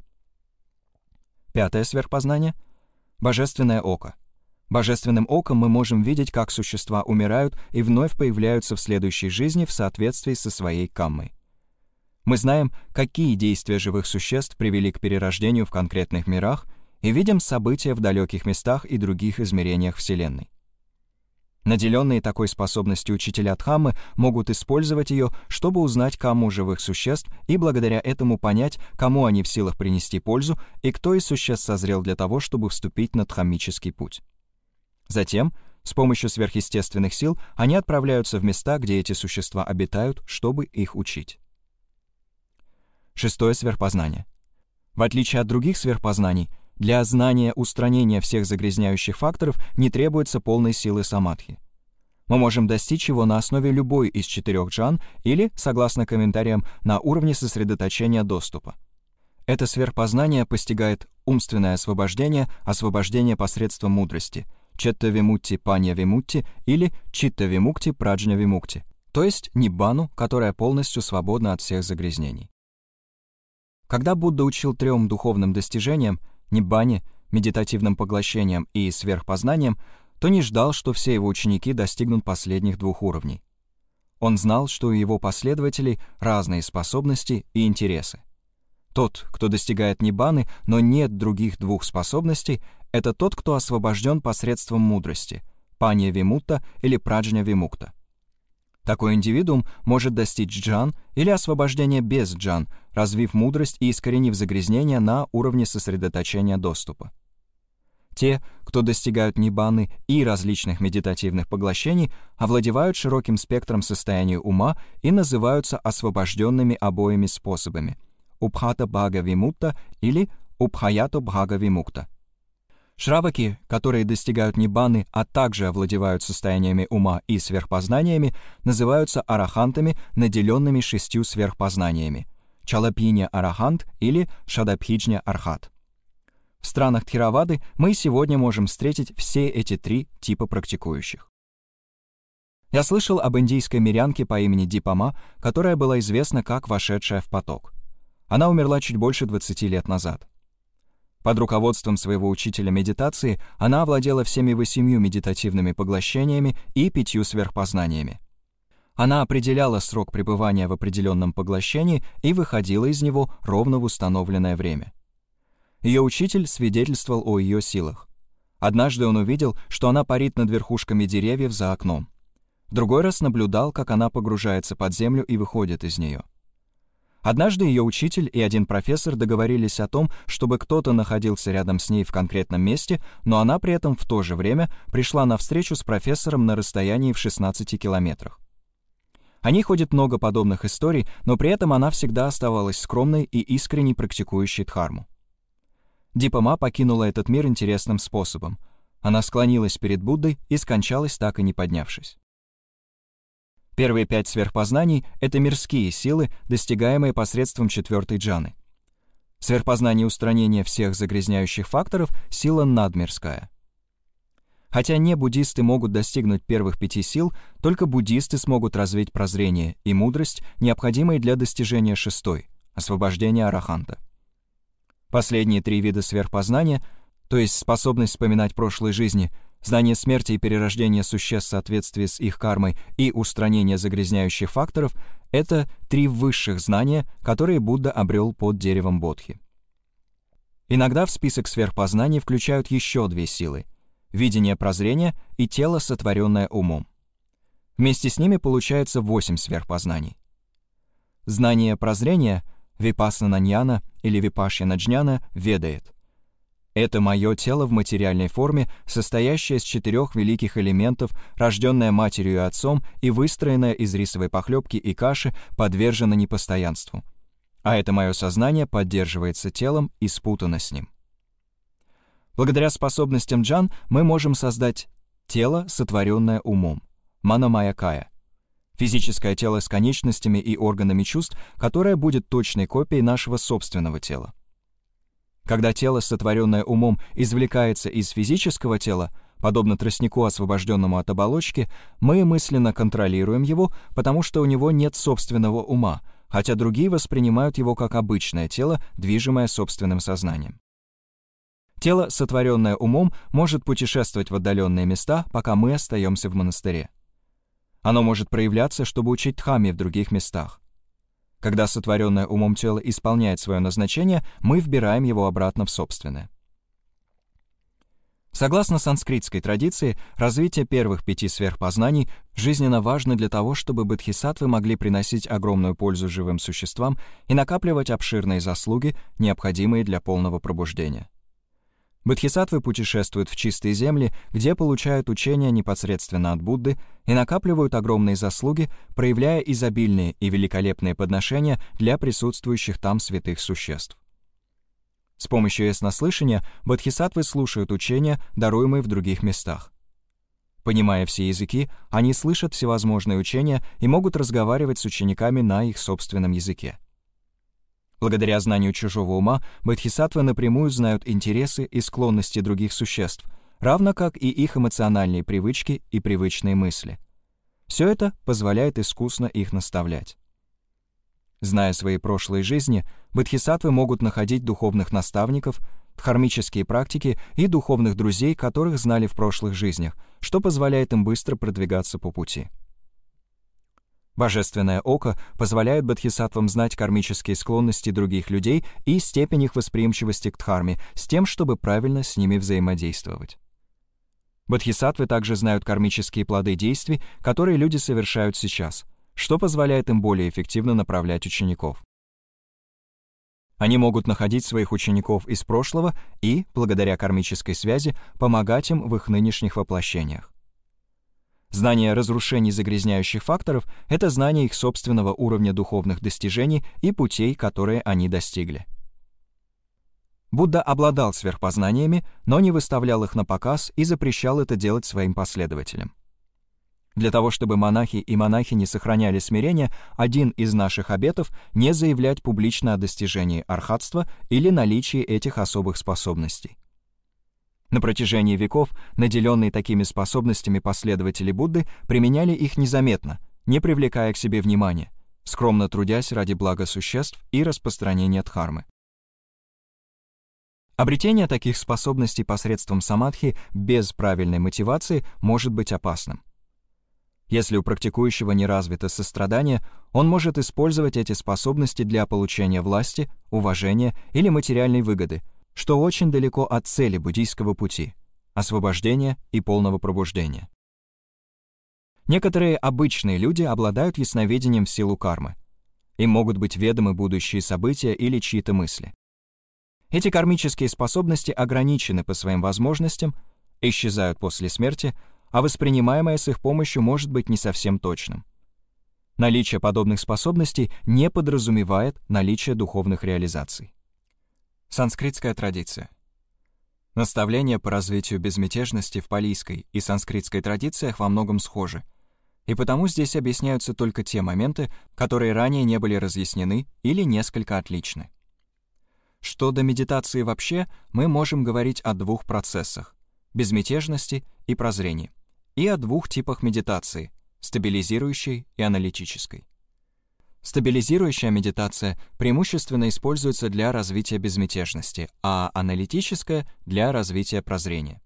S1: Пятое сверхпознание — божественное око. Божественным оком мы можем видеть, как существа умирают и вновь появляются в следующей жизни в соответствии со своей каммой. Мы знаем, какие действия живых существ привели к перерождению в конкретных мирах и видим события в далеких местах и других измерениях Вселенной. Наделенные такой способностью учителя Дхаммы могут использовать ее, чтобы узнать кому живых существ и благодаря этому понять, кому они в силах принести пользу и кто из существ созрел для того, чтобы вступить на дхаммический путь. Затем, с помощью сверхъестественных сил, они отправляются в места, где эти существа обитают, чтобы их учить. Шестое сверхпознание. В отличие от других сверхпознаний, для знания устранения всех загрязняющих факторов не требуется полной силы самадхи. Мы можем достичь его на основе любой из четырех джан или, согласно комментариям, на уровне сосредоточения доступа. Это сверхпознание постигает умственное освобождение, освобождение посредством мудрости, четта-вимутти панья-вимутти или читта-вимукти праджня-вимукти, то есть ниббану, которая полностью свободна от всех загрязнений. Когда Будда учил трем духовным достижениям, ниббане, медитативным поглощением и сверхпознанием, то не ждал, что все его ученики достигнут последних двух уровней. Он знал, что у его последователей разные способности и интересы. Тот, кто достигает ниббаны, но нет других двух способностей, это тот, кто освобожден посредством мудрости, пания вимутта или праджня вимукта. Такой индивидуум может достичь джан или освобождения без джан, развив мудрость и искоренив загрязнения на уровне сосредоточения доступа. Те, кто достигают нибаны и различных медитативных поглощений, овладевают широким спектром состояния ума и называются освобожденными обоими способами — Убхата Бхага Вимутта или Убхаято Бхага Вимукта. Шраваки, которые достигают ниббаны, а также овладевают состояниями ума и сверхпознаниями, называются арахантами, наделенными шестью сверхпознаниями — чалапиня арахант или шадабхиджня архат. В странах Тхировады мы сегодня можем встретить все эти три типа практикующих. Я слышал об индийской мирянке по имени Дипама, которая была известна как вошедшая в поток. Она умерла чуть больше 20 лет назад. Под руководством своего учителя медитации она овладела всеми восемью медитативными поглощениями и пятью сверхпознаниями. Она определяла срок пребывания в определенном поглощении и выходила из него ровно в установленное время. Ее учитель свидетельствовал о ее силах. Однажды он увидел, что она парит над верхушками деревьев за окном. Другой раз наблюдал, как она погружается под землю и выходит из нее. Однажды ее учитель и один профессор договорились о том, чтобы кто-то находился рядом с ней в конкретном месте, но она при этом в то же время пришла на встречу с профессором на расстоянии в 16 километрах. О ней ходит много подобных историй, но при этом она всегда оставалась скромной и искренне практикующей дхарму. Дипама покинула этот мир интересным способом. Она склонилась перед Буддой и скончалась, так и не поднявшись. Первые пять сверхпознаний — это мирские силы, достигаемые посредством четвертой джаны. Сверхпознание устранения всех загрязняющих факторов — сила надмирская. Хотя не буддисты могут достигнуть первых пяти сил, только буддисты смогут развить прозрение и мудрость, необходимые для достижения шестой — освобождения араханта. Последние три вида сверхпознания, то есть способность вспоминать прошлые жизни, знание смерти и перерождения существ в соответствии с их кармой и устранение загрязняющих факторов — это три высших знания, которые Будда обрел под деревом Бодхи. Иногда в список сверхпознаний включают еще две силы — видение прозрения и тело, сотворенное умом. Вместе с ними получается восемь сверхпознаний. Знание прозрения — Випасана Ньяна или Випашьяна Джняна ведает. Это мое тело в материальной форме, состоящее из четырех великих элементов, рожденное матерью и отцом и выстроенное из рисовой похлебки и каши, подвержено непостоянству. А это мое сознание поддерживается телом и спутано с ним. Благодаря способностям джан мы можем создать тело, сотворенное умом, манамаякая, физическое тело с конечностями и органами чувств, которое будет точной копией нашего собственного тела. Когда тело, сотворенное умом, извлекается из физического тела, подобно тростнику, освобожденному от оболочки, мы мысленно контролируем его, потому что у него нет собственного ума, хотя другие воспринимают его как обычное тело, движимое собственным сознанием. Тело, сотворенное умом, может путешествовать в отдаленные места, пока мы остаемся в монастыре. Оно может проявляться, чтобы учить дхамме в других местах. Когда сотворенное умом тело исполняет свое назначение, мы вбираем его обратно в собственное. Согласно санскритской традиции, развитие первых пяти сверхпознаний жизненно важно для того, чтобы бодхисаттвы могли приносить огромную пользу живым существам и накапливать обширные заслуги, необходимые для полного пробуждения. Бодхисаттвы путешествуют в чистые земли, где получают учения непосредственно от Будды и накапливают огромные заслуги, проявляя изобильные и великолепные подношения для присутствующих там святых существ. С помощью яснослышания бодхисаттвы слушают учения, даруемые в других местах. Понимая все языки, они слышат всевозможные учения и могут разговаривать с учениками на их собственном языке. Благодаря знанию чужого ума бодхисаттвы напрямую знают интересы и склонности других существ, равно как и их эмоциональные привычки и привычные мысли. Все это позволяет искусно их наставлять. Зная свои прошлые жизни, бодхисаттвы могут находить духовных наставников, дхармические практики и духовных друзей, которых знали в прошлых жизнях, что позволяет им быстро продвигаться по пути. Божественное око позволяет бодхисаттвам знать кармические склонности других людей и степень их восприимчивости к дхарме с тем, чтобы правильно с ними взаимодействовать. Бодхисаттвы также знают кармические плоды действий, которые люди совершают сейчас, что позволяет им более эффективно направлять учеников. Они могут находить своих учеников из прошлого и, благодаря кармической связи, помогать им в их нынешних воплощениях. Знание разрушений загрязняющих факторов — это знание их собственного уровня духовных достижений и путей, которые они достигли. Будда обладал сверхпознаниями, но не выставлял их на показ и запрещал это делать своим последователям. Для того, чтобы монахи и монахини сохраняли смирение, один из наших обетов — не заявлять публично о достижении архатства или наличии этих особых способностей. На протяжении веков наделенные такими способностями последователи Будды применяли их незаметно, не привлекая к себе внимания, скромно трудясь ради блага существ и распространения дхармы. Обретение таких способностей посредством самадхи без правильной мотивации может быть опасным. Если у практикующего не развито сострадание, он может использовать эти способности для получения власти, уважения или материальной выгоды, что очень далеко от цели буддийского пути — освобождения и полного пробуждения. Некоторые обычные люди обладают ясновидением в силу кармы. Им могут быть ведомы будущие события или чьи-то мысли. Эти кармические способности ограничены по своим возможностям, исчезают после смерти, а воспринимаемое с их помощью может быть не совсем точным. Наличие подобных способностей не подразумевает наличие духовных реализаций. Санскритская традиция. Наставления по развитию безмятежности в палийской и санскритской традициях во многом схожи, и потому здесь объясняются только те моменты, которые ранее не были разъяснены или несколько отличны. Что до медитации вообще, мы можем говорить о двух процессах — безмятежности и прозрении, и о двух типах медитации — стабилизирующей и аналитической. Стабилизирующая медитация преимущественно используется для развития безмятежности, а аналитическая — для развития прозрения.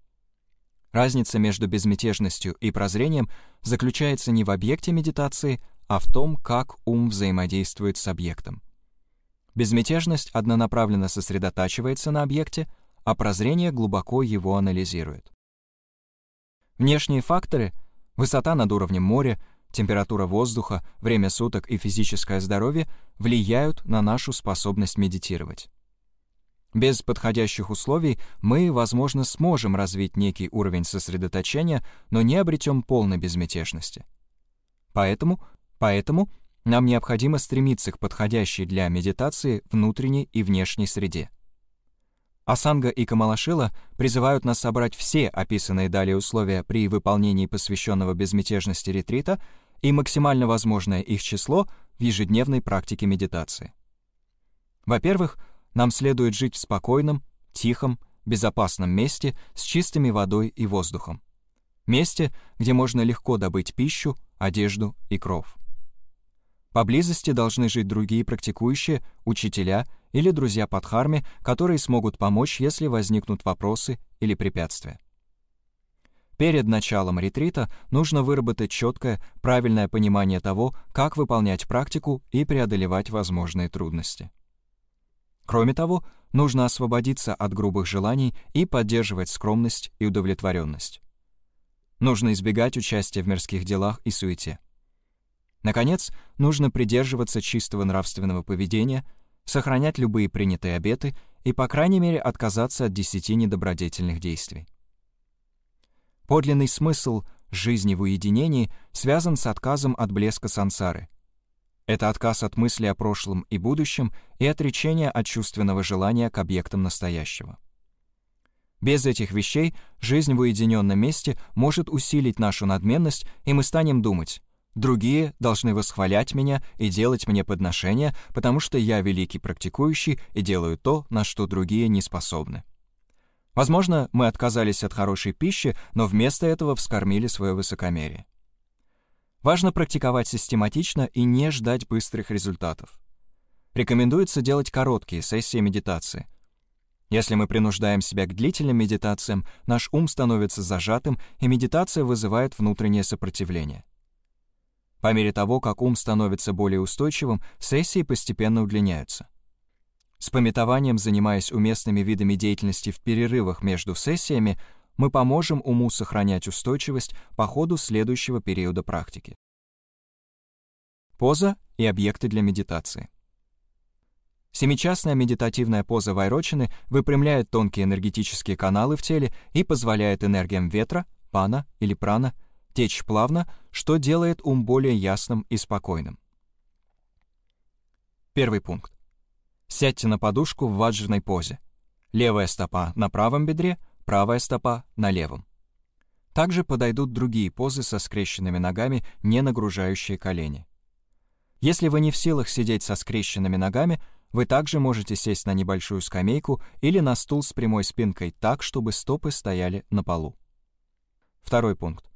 S1: Разница между безмятежностью и прозрением заключается не в объекте медитации, а в том, как ум взаимодействует с объектом. Безмятежность однонаправленно сосредотачивается на объекте, а прозрение глубоко его анализирует. Внешние факторы — высота над уровнем моря, температура воздуха, время суток и физическое здоровье — влияют на нашу способность медитировать. Без подходящих условий мы, возможно, сможем развить некий уровень сосредоточения, но не обретем полной безмятежности. Поэтому, поэтому нам необходимо стремиться к подходящей для медитации внутренней и внешней среде. Асанга и Камалашила призывают нас собрать все описанные далее условия при выполнении посвященного безмятежности ретрита и максимально возможное их число в ежедневной практике медитации. Во-первых, нам следует жить в спокойном, тихом, безопасном месте с чистыми водой и воздухом. Месте, где можно легко добыть пищу, одежду и кров. Поблизости должны жить другие практикующие, учителя или друзья под харме, которые смогут помочь, если возникнут вопросы или препятствия. Перед началом ретрита нужно выработать четкое, правильное понимание того, как выполнять практику и преодолевать возможные трудности. Кроме того, нужно освободиться от грубых желаний и поддерживать скромность и удовлетворенность. Нужно избегать участия в мирских делах и суете. Наконец, нужно придерживаться чистого нравственного поведения, сохранять любые принятые обеты и, по крайней мере, отказаться от десяти недобродетельных действий. Подлинный смысл жизни в уединении связан с отказом от блеска сансары. Это отказ от мысли о прошлом и будущем и отречение от чувственного желания к объектам настоящего. Без этих вещей жизнь в уединенном месте может усилить нашу надменность, и мы станем думать Другие должны восхвалять меня и делать мне подношения, потому что я великий практикующий и делаю то, на что другие не способны. Возможно, мы отказались от хорошей пищи, но вместо этого вскормили свое высокомерие. Важно практиковать систематично и не ждать быстрых результатов. Рекомендуется делать короткие сессии медитации. Если мы принуждаем себя к длительным медитациям, наш ум становится зажатым, и медитация вызывает внутреннее сопротивление. По мере того, как ум становится более устойчивым, сессии постепенно удлиняются. С пометованием, занимаясь уместными видами деятельности в перерывах между сессиями, мы поможем уму сохранять устойчивость по ходу следующего периода практики. Поза и объекты для медитации. Семичастная медитативная поза Вайрочины выпрямляет тонкие энергетические каналы в теле и позволяет энергиям ветра, пана или прана течь плавно, что делает ум более ясным и спокойным. Первый пункт. Сядьте на подушку в ваджрной позе. Левая стопа на правом бедре, правая стопа на левом. Также подойдут другие позы со скрещенными ногами, не нагружающие колени. Если вы не в силах сидеть со скрещенными ногами, вы также можете сесть на небольшую скамейку или на стул с прямой спинкой так, чтобы стопы стояли на полу. Второй пункт.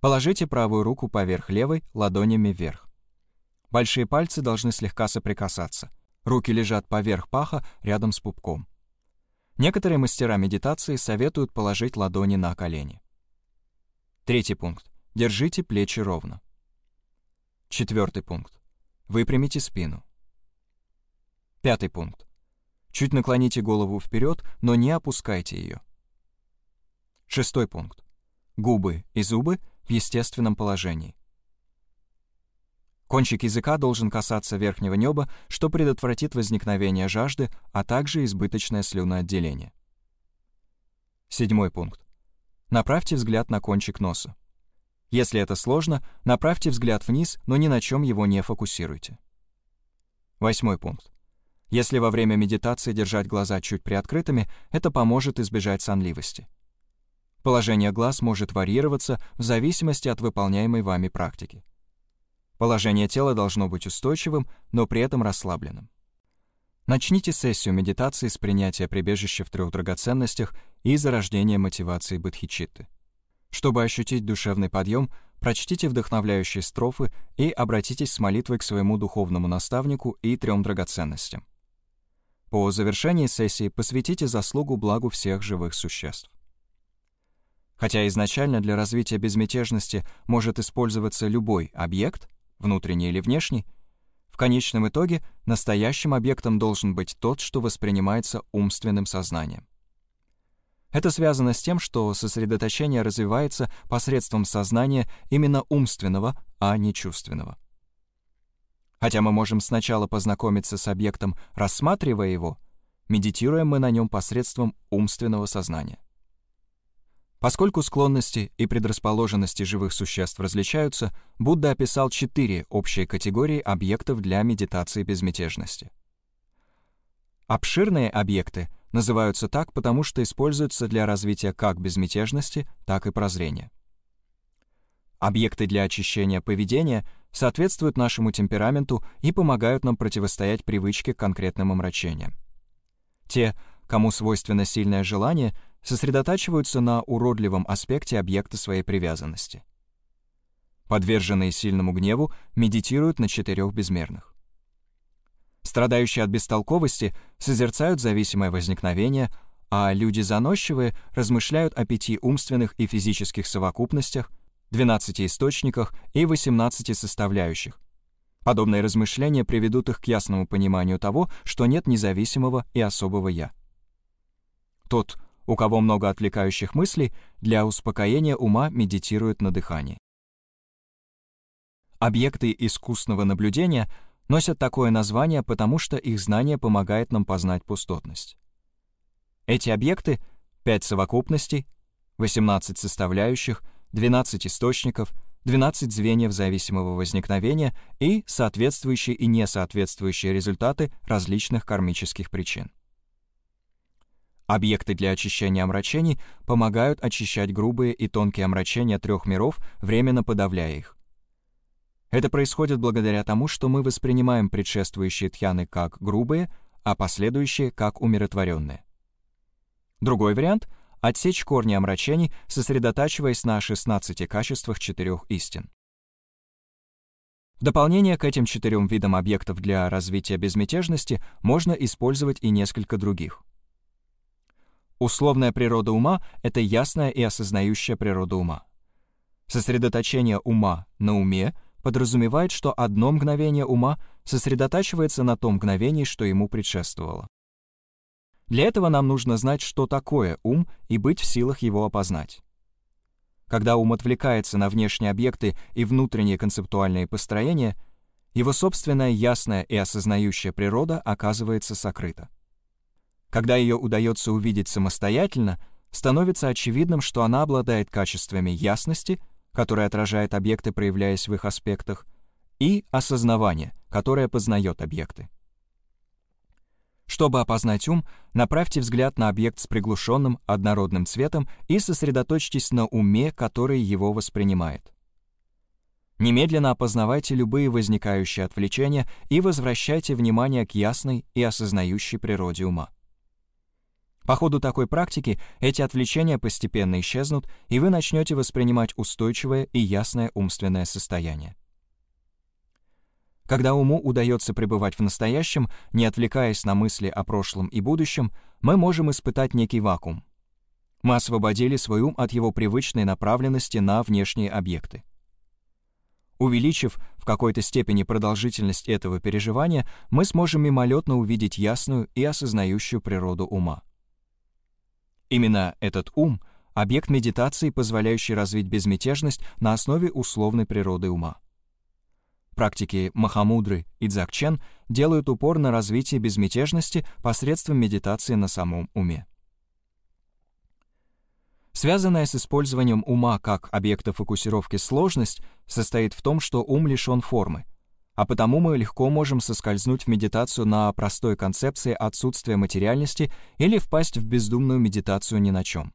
S1: Положите правую руку поверх левой, ладонями вверх. Большие пальцы должны слегка соприкасаться. Руки лежат поверх паха рядом с пупком. Некоторые мастера медитации советуют положить ладони на колени. Третий пункт. Держите плечи ровно. Четвертый пункт. Выпрямите спину. Пятый пункт. Чуть наклоните голову вперед, но не опускайте ее. Шестой пункт. Губы и зубы в естественном положении. Кончик языка должен касаться верхнего неба, что предотвратит возникновение жажды, а также избыточное слюноотделение. Седьмой пункт. Направьте взгляд на кончик носа. Если это сложно, направьте взгляд вниз, но ни на чем его не фокусируйте. Восьмой пункт. Если во время медитации держать глаза чуть приоткрытыми, это поможет избежать сонливости. Положение глаз может варьироваться в зависимости от выполняемой вами практики. Положение тела должно быть устойчивым, но при этом расслабленным. Начните сессию медитации с принятия прибежища в трех драгоценностях и зарождения мотивации бодхичитты. Чтобы ощутить душевный подъем, прочтите вдохновляющие строфы и обратитесь с молитвой к своему духовному наставнику и трем драгоценностям. По завершении сессии посвятите заслугу благу всех живых существ. Хотя изначально для развития безмятежности может использоваться любой объект, внутренний или внешний, в конечном итоге настоящим объектом должен быть тот, что воспринимается умственным сознанием. Это связано с тем, что сосредоточение развивается посредством сознания именно умственного, а не чувственного. Хотя мы можем сначала познакомиться с объектом, рассматривая его, медитируем мы на нем посредством умственного сознания. Поскольку склонности и предрасположенности живых существ различаются, Будда описал четыре общие категории объектов для медитации безмятежности. Обширные объекты называются так, потому что используются для развития как безмятежности, так и прозрения. Объекты для очищения поведения соответствуют нашему темпераменту и помогают нам противостоять привычке к конкретным омрачениям. Те, кому свойственно сильное желание, сосредотачиваются на уродливом аспекте объекта своей привязанности. Подверженные сильному гневу медитируют на четырех безмерных. Страдающие от бестолковости созерцают зависимое возникновение, а люди заносчивые размышляют о пяти умственных и физических совокупностях, 12 источниках и 18 составляющих. Подобные размышления приведут их к ясному пониманию того, что нет независимого и особого «я». Тот, у кого много отвлекающих мыслей, для успокоения ума медитирует на дыхании. Объекты искусственного наблюдения носят такое название, потому что их знание помогает нам познать пустотность. Эти объекты — пять совокупностей, 18 составляющих, 12 источников, 12 звеньев зависимого возникновения и соответствующие и несоответствующие результаты различных кармических причин. Объекты для очищения омрачений помогают очищать грубые и тонкие омрачения трех миров, временно подавляя их. Это происходит благодаря тому, что мы воспринимаем предшествующие тхьяны как грубые, а последующие как умиротворенные. Другой вариант — отсечь корни омрачений, сосредотачиваясь на 16 качествах четырех истин. В дополнение к этим четырем видам объектов для развития безмятежности можно использовать и несколько других. Условная природа ума — это ясная и осознающая природа ума. Сосредоточение ума на уме подразумевает, что одно мгновение ума сосредотачивается на том мгновении, что ему предшествовало. Для этого нам нужно знать, что такое ум, и быть в силах его опознать. Когда ум отвлекается на внешние объекты и внутренние концептуальные построения, его собственная ясная и осознающая природа оказывается сокрыта. Когда ее удается увидеть самостоятельно, становится очевидным, что она обладает качествами ясности, которая отражает объекты, проявляясь в их аспектах, и осознавания, которое познает объекты. Чтобы опознать ум, направьте взгляд на объект с приглушенным однородным цветом и сосредоточьтесь на уме, который его воспринимает. Немедленно опознавайте любые возникающие отвлечения и возвращайте внимание к ясной и осознающей природе ума. По ходу такой практики эти отвлечения постепенно исчезнут, и вы начнете воспринимать устойчивое и ясное умственное состояние. Когда уму удается пребывать в настоящем, не отвлекаясь на мысли о прошлом и будущем, мы можем испытать некий вакуум. Мы освободили свой ум от его привычной направленности на внешние объекты. Увеличив в какой-то степени продолжительность этого переживания, мы сможем мимолетно увидеть ясную и осознающую природу ума. Именно этот ум — объект медитации, позволяющий развить безмятежность на основе условной природы ума. Практики Махамудры и Дзакчен делают упор на развитие безмятежности посредством медитации на самом уме. Связанная с использованием ума как объекта фокусировки сложность состоит в том, что ум лишен формы, а потому мы легко можем соскользнуть в медитацию на простой концепции отсутствия материальности или впасть в бездумную медитацию ни на чем.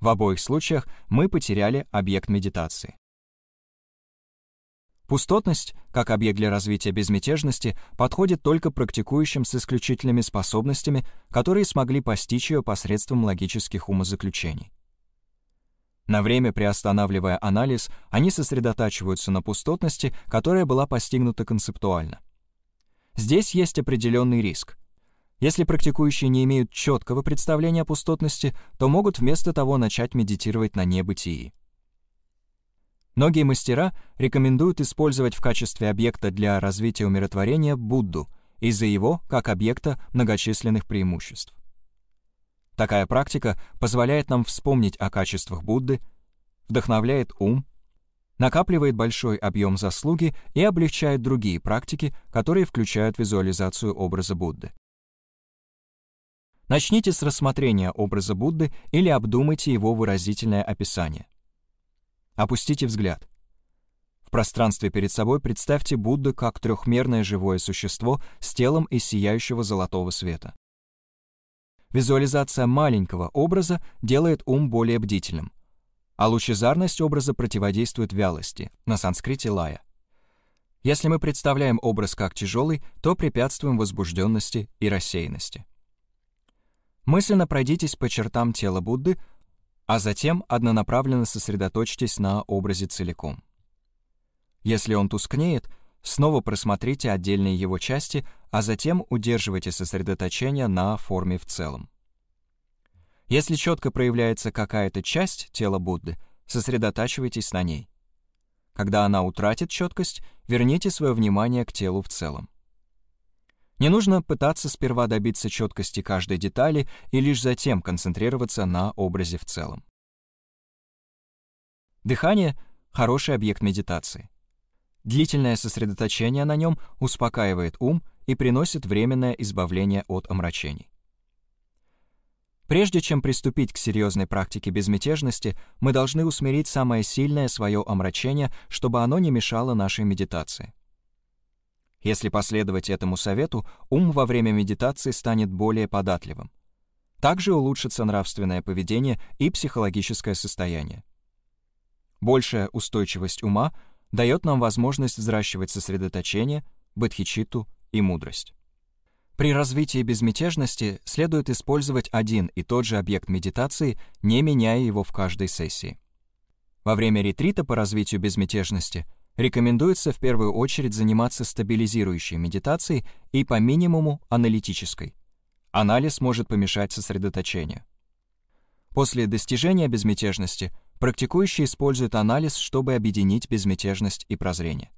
S1: В обоих случаях мы потеряли объект медитации. Пустотность, как объект для развития безмятежности, подходит только практикующим с исключительными способностями, которые смогли постичь ее посредством логических умозаключений. На время приостанавливая анализ, они сосредотачиваются на пустотности, которая была постигнута концептуально. Здесь есть определенный риск. Если практикующие не имеют четкого представления о пустотности, то могут вместо того начать медитировать на небытии. Многие мастера рекомендуют использовать в качестве объекта для развития умиротворения Будду из-за его, как объекта, многочисленных преимуществ. Такая практика позволяет нам вспомнить о качествах Будды, вдохновляет ум, накапливает большой объем заслуги и облегчает другие практики, которые включают визуализацию образа Будды. Начните с рассмотрения образа Будды или обдумайте его выразительное описание. Опустите взгляд. В пространстве перед собой представьте Будду как трехмерное живое существо с телом из сияющего золотого света. Визуализация маленького образа делает ум более бдительным, а лучезарность образа противодействует вялости, на санскрите лая. Если мы представляем образ как тяжелый, то препятствуем возбужденности и рассеянности. Мысленно пройдитесь по чертам тела Будды, а затем однонаправленно сосредоточьтесь на образе целиком. Если он тускнеет, снова просмотрите отдельные его части, а затем удерживайте сосредоточение на форме в целом. Если четко проявляется какая-то часть тела Будды, сосредотачивайтесь на ней. Когда она утратит четкость, верните свое внимание к телу в целом. Не нужно пытаться сперва добиться четкости каждой детали и лишь затем концентрироваться на образе в целом. Дыхание — хороший объект медитации. Длительное сосредоточение на нем успокаивает ум и приносит временное избавление от омрачений. Прежде чем приступить к серьезной практике безмятежности, мы должны усмирить самое сильное свое омрачение, чтобы оно не мешало нашей медитации. Если последовать этому совету, ум во время медитации станет более податливым. Также улучшится нравственное поведение и психологическое состояние. Большая устойчивость ума дает нам возможность взращивать сосредоточение, бодхичитту и мудрость. При развитии безмятежности следует использовать один и тот же объект медитации, не меняя его в каждой сессии. Во время ретрита по развитию безмятежности – Рекомендуется в первую очередь заниматься стабилизирующей медитацией и по минимуму аналитической. Анализ может помешать сосредоточению. После достижения безмятежности практикующий использует анализ, чтобы объединить безмятежность и прозрение.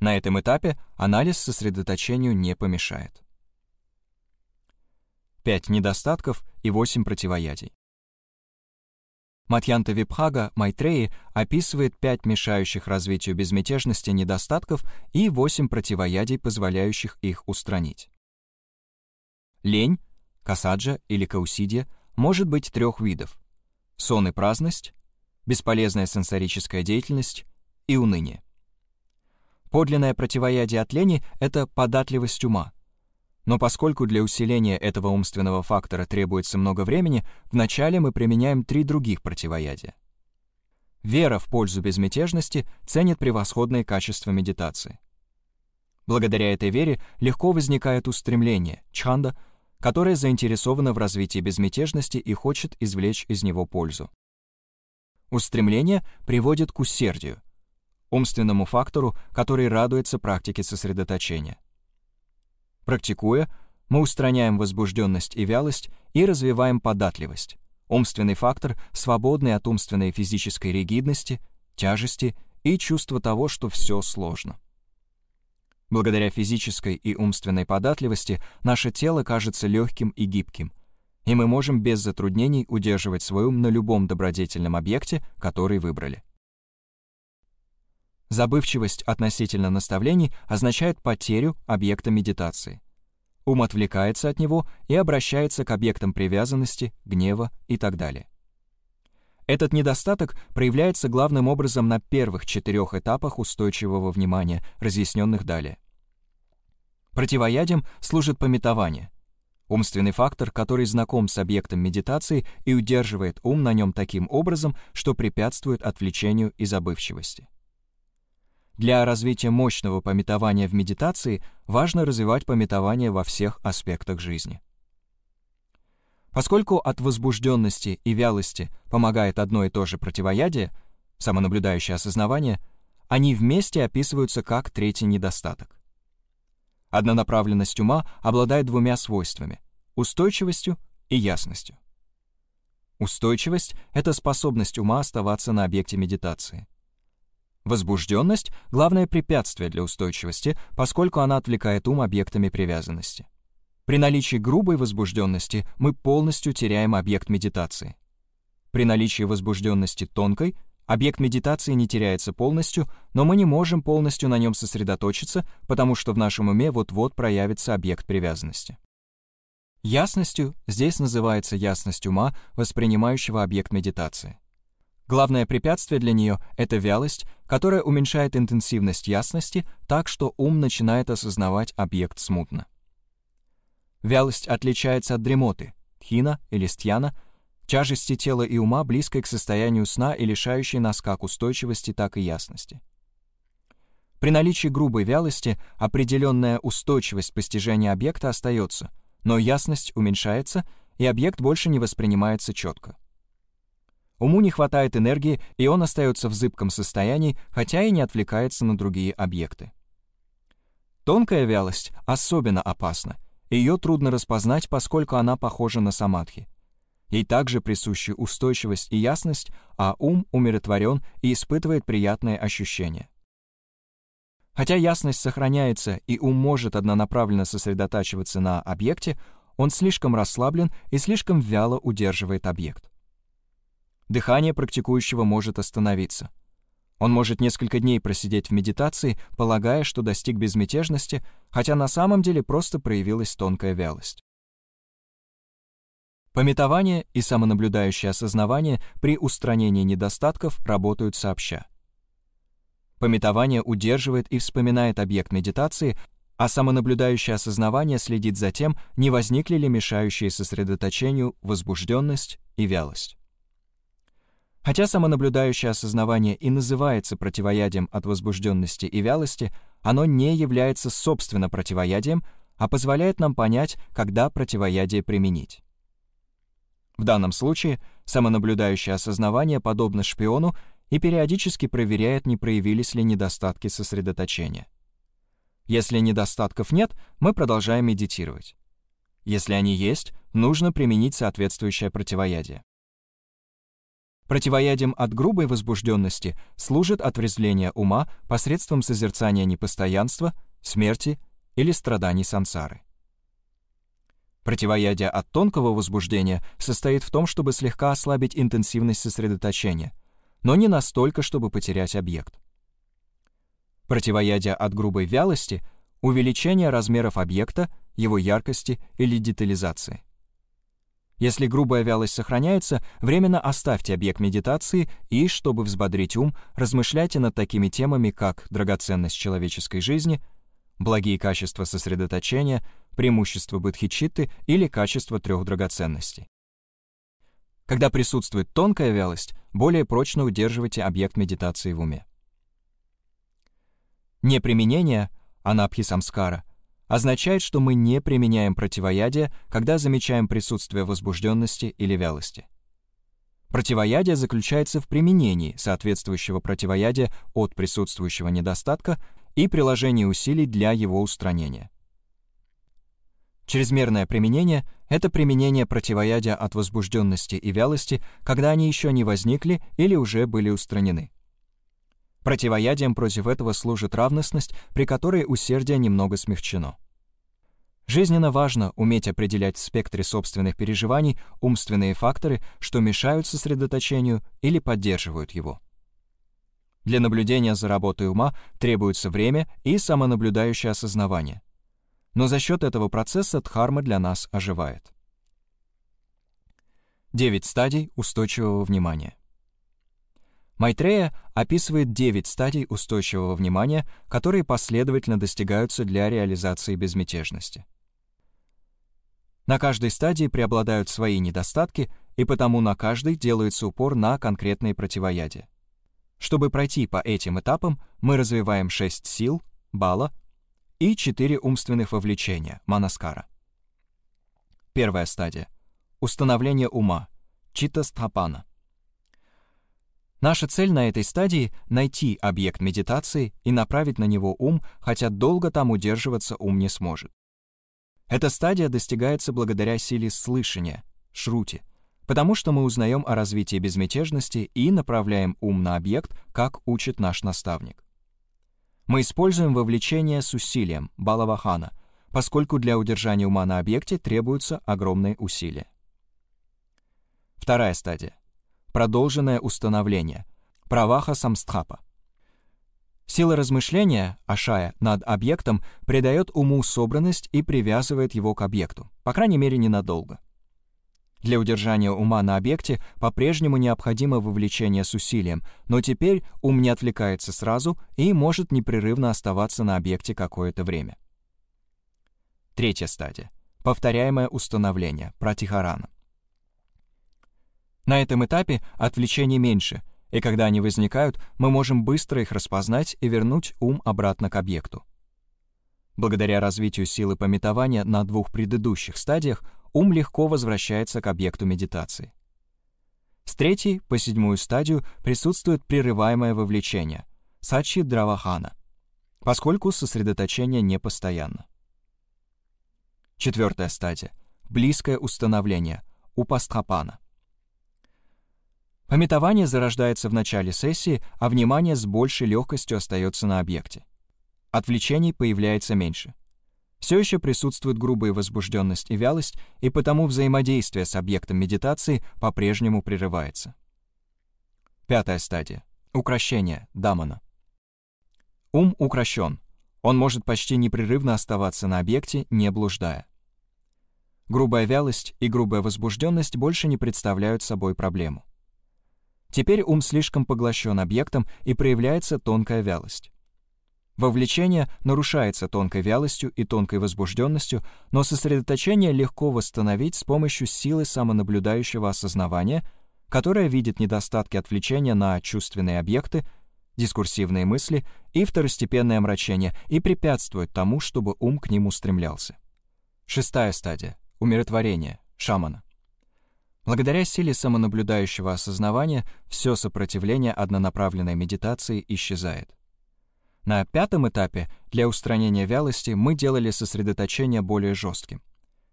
S1: На этом этапе анализ сосредоточению не помешает. 5 недостатков и 8 противоядий. Матьянта Випхага Майтреи описывает пять мешающих развитию безмятежности недостатков и восемь противоядий, позволяющих их устранить. Лень, касаджа или каусидия может быть трех видов — сон и праздность, бесполезная сенсорическая деятельность и уныние. Подлинное противоядие от лени — это податливость ума — но поскольку для усиления этого умственного фактора требуется много времени, вначале мы применяем три других противоядия. Вера в пользу безмятежности ценит превосходные качества медитации. Благодаря этой вере легко возникает устремление, чханда, которое заинтересовано в развитии безмятежности и хочет извлечь из него пользу. Устремление приводит к усердию, умственному фактору, который радуется практике сосредоточения. Практикуя, мы устраняем возбужденность и вялость и развиваем податливость, умственный фактор, свободный от умственной и физической ригидности, тяжести и чувства того, что все сложно. Благодаря физической и умственной податливости наше тело кажется легким и гибким, и мы можем без затруднений удерживать свой ум на любом добродетельном объекте, который выбрали. Забывчивость относительно наставлений означает потерю объекта медитации. Ум отвлекается от него и обращается к объектам привязанности, гнева и так далее. Этот недостаток проявляется главным образом на первых четырех этапах устойчивого внимания, разъясненных далее. Противоядием служит пометование, умственный фактор, который знаком с объектом медитации и удерживает ум на нем таким образом, что препятствует отвлечению и забывчивости. Для развития мощного пометования в медитации важно развивать пометование во всех аспектах жизни. Поскольку от возбужденности и вялости помогает одно и то же противоядие, самонаблюдающее осознавание, они вместе описываются как третий недостаток. Однонаправленность ума обладает двумя свойствами — устойчивостью и ясностью. Устойчивость — это способность ума оставаться на объекте медитации. Возбужденность — главное препятствие для устойчивости, поскольку она отвлекает ум объектами привязанности. При наличии грубой возбужденности мы полностью теряем объект медитации. При наличии возбужденности тонкой объект медитации не теряется полностью, но мы не можем полностью на нем сосредоточиться, потому что в нашем уме вот-вот проявится объект привязанности. Ясностью здесь называется ясность ума, воспринимающего объект медитации. Главное препятствие для нее — это вялость, которая уменьшает интенсивность ясности так, что ум начинает осознавать объект смутно. Вялость отличается от дремоты, тхина или стьяна, тяжести тела и ума, близкой к состоянию сна и лишающей нас как устойчивости, так и ясности. При наличии грубой вялости определенная устойчивость постижения объекта остается, но ясность уменьшается, и объект больше не воспринимается четко. Уму не хватает энергии, и он остается в зыбком состоянии, хотя и не отвлекается на другие объекты. Тонкая вялость особенно опасна — ее трудно распознать, поскольку она похожа на самадхи. Ей также присущи устойчивость и ясность, а ум умиротворен и испытывает приятные ощущения. Хотя ясность сохраняется и ум может однонаправленно сосредотачиваться на объекте, он слишком расслаблен и слишком вяло удерживает объект. Дыхание практикующего может остановиться. Он может несколько дней просидеть в медитации, полагая, что достиг безмятежности, хотя на самом деле просто проявилась тонкая вялость. Пометование и самонаблюдающее осознавание при устранении недостатков работают сообща. Пометование удерживает и вспоминает объект медитации, а самонаблюдающее осознавание следит за тем, не возникли ли мешающие сосредоточению возбужденность и вялость. Хотя самонаблюдающее осознавание и называется противоядием от возбужденности и вялости, оно не является собственно противоядием, а позволяет нам понять, когда противоядие применить. В данном случае самонаблюдающее осознавание подобно шпиону и периодически проверяет, не проявились ли недостатки сосредоточения. Если недостатков нет, мы продолжаем медитировать. Если они есть, нужно применить соответствующее противоядие. Противоядием от грубой возбужденности служит отрезвление ума посредством созерцания непостоянства, смерти или страданий сансары. Противоядие от тонкого возбуждения состоит в том, чтобы слегка ослабить интенсивность сосредоточения, но не настолько, чтобы потерять объект. Противоядие от грубой вялости — увеличение размеров объекта, его яркости или детализации. Если грубая вялость сохраняется, временно оставьте объект медитации и, чтобы взбодрить ум, размышляйте над такими темами, как драгоценность человеческой жизни, благие качества сосредоточения, преимущества бодхичитты или качество трех драгоценностей. Когда присутствует тонкая вялость, более прочно удерживайте объект медитации в уме. Неприменение, анабхи-самскара, означает, что мы не применяем противоядие, когда замечаем присутствие возбужденности или вялости. Противоядие заключается в применении соответствующего противоядия от присутствующего недостатка и приложении усилий для его устранения. Чрезмерное применение — это применение противоядия от возбужденности и вялости, когда они еще не возникли или уже были устранены. Противоядием против этого служит равностность, при которой усердие немного смягчено. Жизненно важно уметь определять в спектре собственных переживаний умственные факторы, что мешают сосредоточению или поддерживают его. Для наблюдения за работой ума требуется время и самонаблюдающее осознавание. Но за счет этого процесса дхарма для нас оживает. Девять стадий устойчивого внимания. Майтрея описывает 9 стадий устойчивого внимания, которые последовательно достигаются для реализации безмятежности. На каждой стадии преобладают свои недостатки, и потому на каждой делается упор на конкретные противоядия. Чтобы пройти по этим этапам, мы развиваем 6 сил, бала, и 4 умственных вовлечения, манаскара. Первая стадия. Установление ума, чита-стхапана. Наша цель на этой стадии — найти объект медитации и направить на него ум, хотя долго там удерживаться ум не сможет. Эта стадия достигается благодаря силе слышания, шрути, потому что мы узнаем о развитии безмятежности и направляем ум на объект, как учит наш наставник. Мы используем вовлечение с усилием, балавахана, поскольку для удержания ума на объекте требуются огромные усилия. Вторая стадия. Продолженное установление. Праваха самстхапа. Сила размышления, ашая, над объектом придает уму собранность и привязывает его к объекту, по крайней мере, ненадолго. Для удержания ума на объекте по-прежнему необходимо вовлечение с усилием, но теперь ум не отвлекается сразу и может непрерывно оставаться на объекте какое-то время. Третья стадия. Повторяемое установление, пратихарана. На этом этапе отвлечений меньше, и когда они возникают, мы можем быстро их распознать и вернуть ум обратно к объекту. Благодаря развитию силы пометования на двух предыдущих стадиях ум легко возвращается к объекту медитации. С третьей по седьмую стадию присутствует прерываемое вовлечение — сачи дравахана, поскольку сосредоточение непостоянно. Четвертая стадия — близкое установление — упастхапана. Пометование зарождается в начале сессии, а внимание с большей легкостью остается на объекте. Отвлечений появляется меньше — все еще присутствует грубая возбужденность и вялость, и потому взаимодействие с объектом медитации по-прежнему прерывается. Пятая стадия. Укращение, дамана. Ум укращен. Он может почти непрерывно оставаться на объекте, не блуждая. Грубая вялость и грубая возбужденность больше не представляют собой проблему. Теперь ум слишком поглощен объектом и проявляется тонкая вялость. Вовлечение нарушается тонкой вялостью и тонкой возбужденностью, но сосредоточение легко восстановить с помощью силы самонаблюдающего осознавания, которое видит недостатки отвлечения на чувственные объекты, дискурсивные мысли и второстепенное омрачение и препятствует тому, чтобы ум к ним устремлялся. Шестая стадия — умиротворение, шамана. Благодаря силе самонаблюдающего осознавания все сопротивление однонаправленной медитации исчезает. На пятом этапе для устранения вялости мы делали сосредоточение более жестким.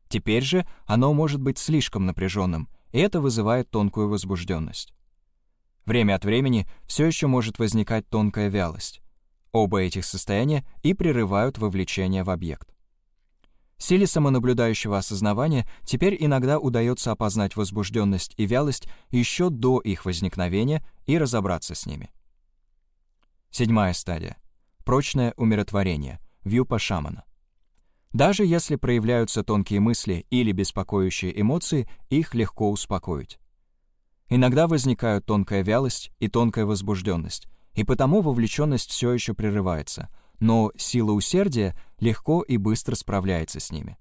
S1: Теперь же оно может быть слишком напряженным, и это вызывает тонкую возбужденность. Время от времени все еще может возникать тонкая вялость. Оба этих состояния и прерывают вовлечение в объект. Силе самонаблюдающего осознавания теперь иногда удается опознать возбужденность и вялость еще до их возникновения и разобраться с ними. Седьмая стадия прочное умиротворение, вьюпа шамана. Даже если проявляются тонкие мысли или беспокоящие эмоции, их легко успокоить. Иногда возникают тонкая вялость и тонкая возбужденность, и потому вовлеченность все еще прерывается, но сила усердия легко и быстро справляется с ними.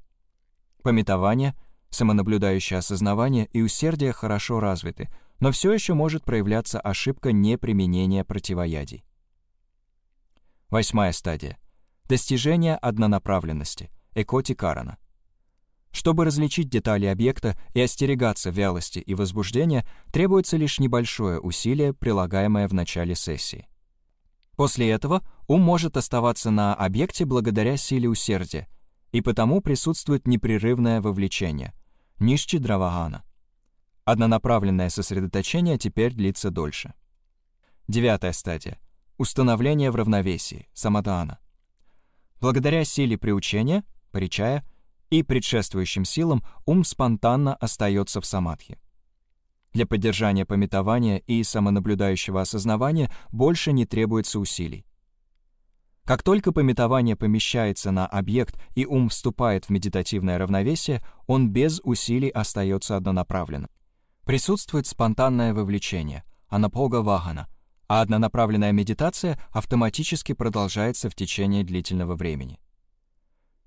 S1: Пометование, самонаблюдающее осознавание и усердие хорошо развиты, но все еще может проявляться ошибка неприменения противоядий. Восьмая стадия. Достижение однонаправленности. Экоти Карана. Чтобы различить детали объекта и остерегаться вялости и возбуждения, требуется лишь небольшое усилие, прилагаемое в начале сессии. После этого ум может оставаться на объекте благодаря силе усердия, и потому присутствует непрерывное вовлечение — нишчи дравагана. Однонаправленное сосредоточение теперь длится дольше. Девятая стадия Установление в равновесии, самадхана. Благодаря силе приучения, паричая, и предшествующим силам ум спонтанно остается в самадхи. Для поддержания пометования и самонаблюдающего осознавания больше не требуется усилий. Как только пометование помещается на объект и ум вступает в медитативное равновесие, он без усилий остается однонаправленным. Присутствует спонтанное вовлечение, анапога вахана, а однонаправленная медитация автоматически продолжается в течение длительного времени.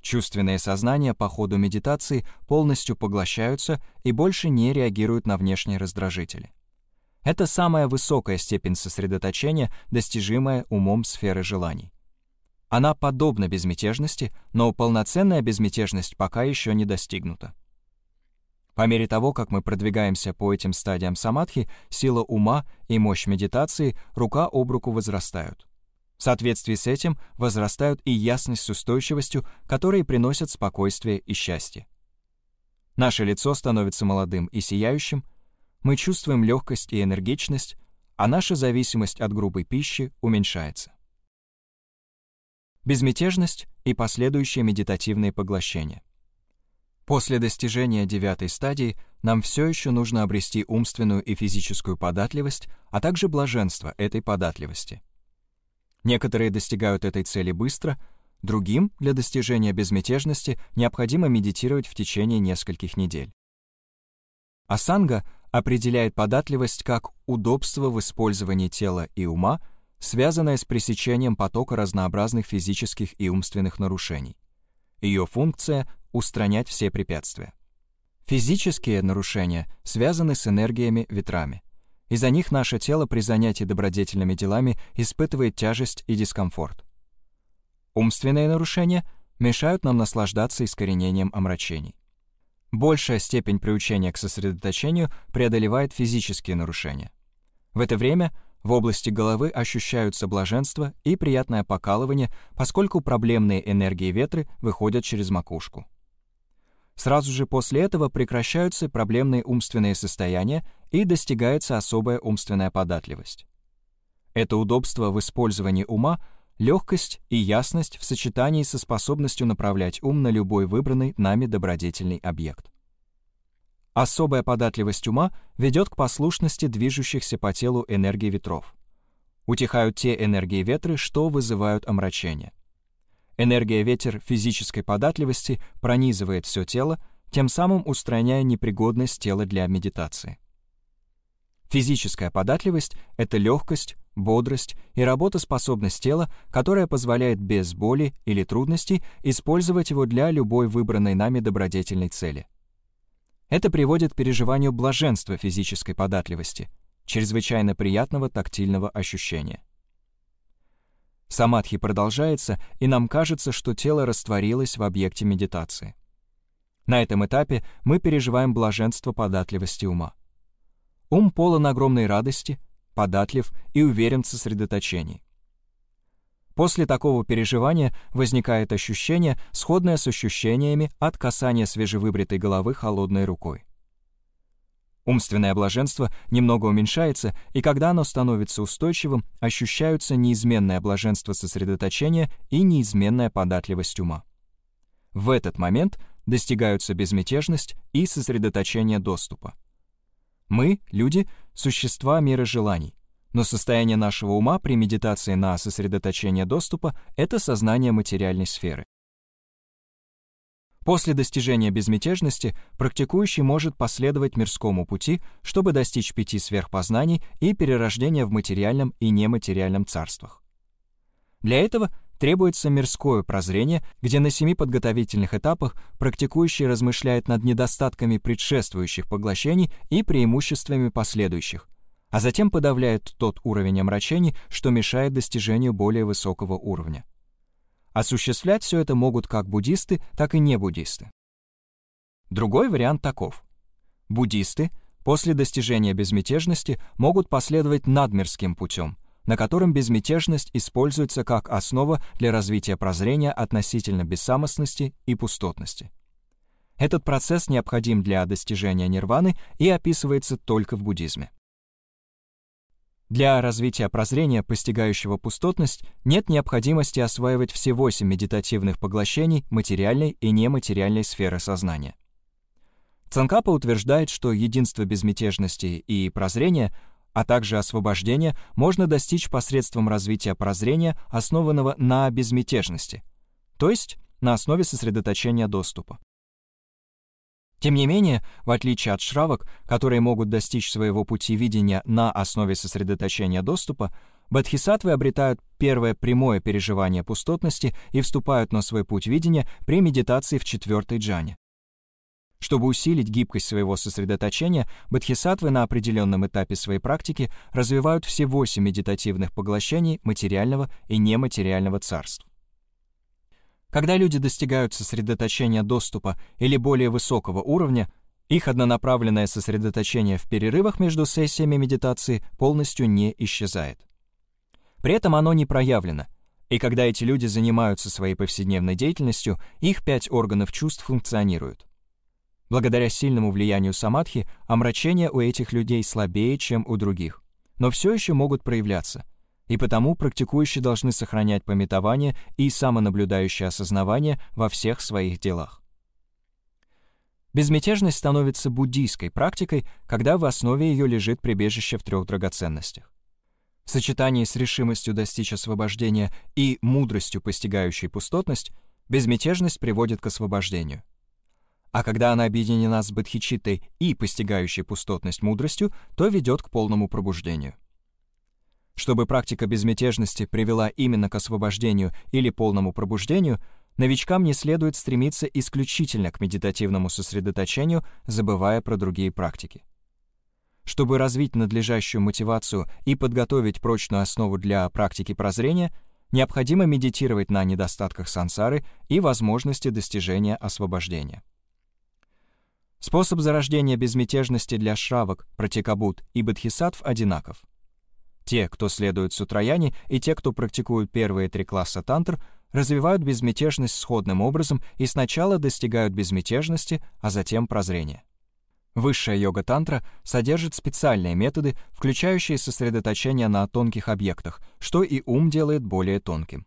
S1: Чувственные сознания по ходу медитации полностью поглощаются и больше не реагируют на внешние раздражители. Это самая высокая степень сосредоточения, достижимая умом сферы желаний. Она подобна безмятежности, но полноценная безмятежность пока еще не достигнута. По мере того, как мы продвигаемся по этим стадиям самадхи, сила ума и мощь медитации рука об руку возрастают. В соответствии с этим возрастают и ясность с устойчивостью, которые приносят спокойствие и счастье. Наше лицо становится молодым и сияющим, мы чувствуем легкость и энергичность, а наша зависимость от грубой пищи уменьшается. Безмятежность и последующие медитативные поглощения. После достижения девятой стадии нам все еще нужно обрести умственную и физическую податливость, а также блаженство этой податливости. Некоторые достигают этой цели быстро, другим для достижения безмятежности необходимо медитировать в течение нескольких недель. Асанга определяет податливость как удобство в использовании тела и ума, связанное с пресечением потока разнообразных физических и умственных нарушений. Ее функция устранять все препятствия. Физические нарушения связаны с энергиями ветрами. Из-за них наше тело при занятии добродетельными делами испытывает тяжесть и дискомфорт. Умственные нарушения мешают нам наслаждаться искоренением омрачений. Большая степень приучения к сосредоточению преодолевает физические нарушения. В это время в области головы ощущаются блаженство и приятное покалывание, поскольку проблемные энергии ветры выходят через макушку. Сразу же после этого прекращаются проблемные умственные состояния и достигается особая умственная податливость. Это удобство в использовании ума, легкость и ясность в сочетании со способностью направлять ум на любой выбранный нами добродетельный объект. Особая податливость ума ведет к послушности движущихся по телу энергии ветров. Утихают те энергии ветры, что вызывают омрачение. Энергия ветер физической податливости пронизывает все тело, тем самым устраняя непригодность тела для медитации. Физическая податливость — это легкость, бодрость и работоспособность тела, которая позволяет без боли или трудностей использовать его для любой выбранной нами добродетельной цели. Это приводит к переживанию блаженства физической податливости, чрезвычайно приятного тактильного ощущения. Самадхи продолжается, и нам кажется, что тело растворилось в объекте медитации. На этом этапе мы переживаем блаженство податливости ума. Ум полон огромной радости, податлив и уверен в сосредоточении. После такого переживания возникает ощущение, сходное с ощущениями от касания свежевыбритой головы холодной рукой. Умственное блаженство немного уменьшается, и когда оно становится устойчивым, ощущаются неизменное блаженство сосредоточения и неизменная податливость ума. В этот момент достигаются безмятежность и сосредоточение доступа. Мы, люди, существа мира желаний, но состояние нашего ума при медитации на сосредоточение доступа — это сознание материальной сферы. После достижения безмятежности практикующий может последовать мирскому пути, чтобы достичь пяти сверхпознаний и перерождения в материальном и нематериальном царствах. Для этого требуется мирское прозрение, где на семи подготовительных этапах практикующий размышляет над недостатками предшествующих поглощений и преимуществами последующих, а затем подавляет тот уровень омрачений, что мешает достижению более высокого уровня. Осуществлять все это могут как буддисты, так и не буддисты. Другой вариант таков. Буддисты после достижения безмятежности могут последовать надмирским путем, на котором безмятежность используется как основа для развития прозрения относительно бессамостности и пустотности. Этот процесс необходим для достижения нирваны и описывается только в буддизме. Для развития прозрения, постигающего пустотность, нет необходимости осваивать все восемь медитативных поглощений материальной и нематериальной сферы сознания. Цанкапа утверждает, что единство безмятежности и прозрения, а также освобождения можно достичь посредством развития прозрения, основанного на безмятежности, то есть на основе сосредоточения доступа. Тем не менее, в отличие от шравок, которые могут достичь своего пути видения на основе сосредоточения доступа, бодхисаттвы обретают первое прямое переживание пустотности и вступают на свой путь видения при медитации в четвертой джане. Чтобы усилить гибкость своего сосредоточения, бодхисаттвы на определенном этапе своей практики развивают все восемь медитативных поглощений материального и нематериального царств. Когда люди достигают сосредоточения доступа или более высокого уровня, их однонаправленное сосредоточение в перерывах между сессиями медитации полностью не исчезает. При этом оно не проявлено, и когда эти люди занимаются своей повседневной деятельностью, их пять органов чувств функционируют. Благодаря сильному влиянию самадхи, омрачения у этих людей слабее, чем у других, но все еще могут проявляться — и потому практикующие должны сохранять пометование и самонаблюдающее осознавание во всех своих делах. Безмятежность становится буддийской практикой, когда в основе ее лежит прибежище в трех драгоценностях. В сочетании с решимостью достичь освобождения и мудростью, постигающей пустотность, безмятежность приводит к освобождению. А когда она объединена с бодхичиттой и постигающей пустотность мудростью, то ведет к полному пробуждению. Чтобы практика безмятежности привела именно к освобождению или полному пробуждению, новичкам не следует стремиться исключительно к медитативному сосредоточению, забывая про другие практики. Чтобы развить надлежащую мотивацию и подготовить прочную основу для практики прозрения, необходимо медитировать на недостатках сансары и возможности достижения освобождения. Способ зарождения безмятежности для шравок, протикабут и бодхисаттв одинаков — те, кто следует сутраяне, и те, кто практикуют первые три класса тантр, развивают безмятежность сходным образом и сначала достигают безмятежности, а затем прозрения. Высшая йога-тантра содержит специальные методы, включающие сосредоточение на тонких объектах, что и ум делает более тонким.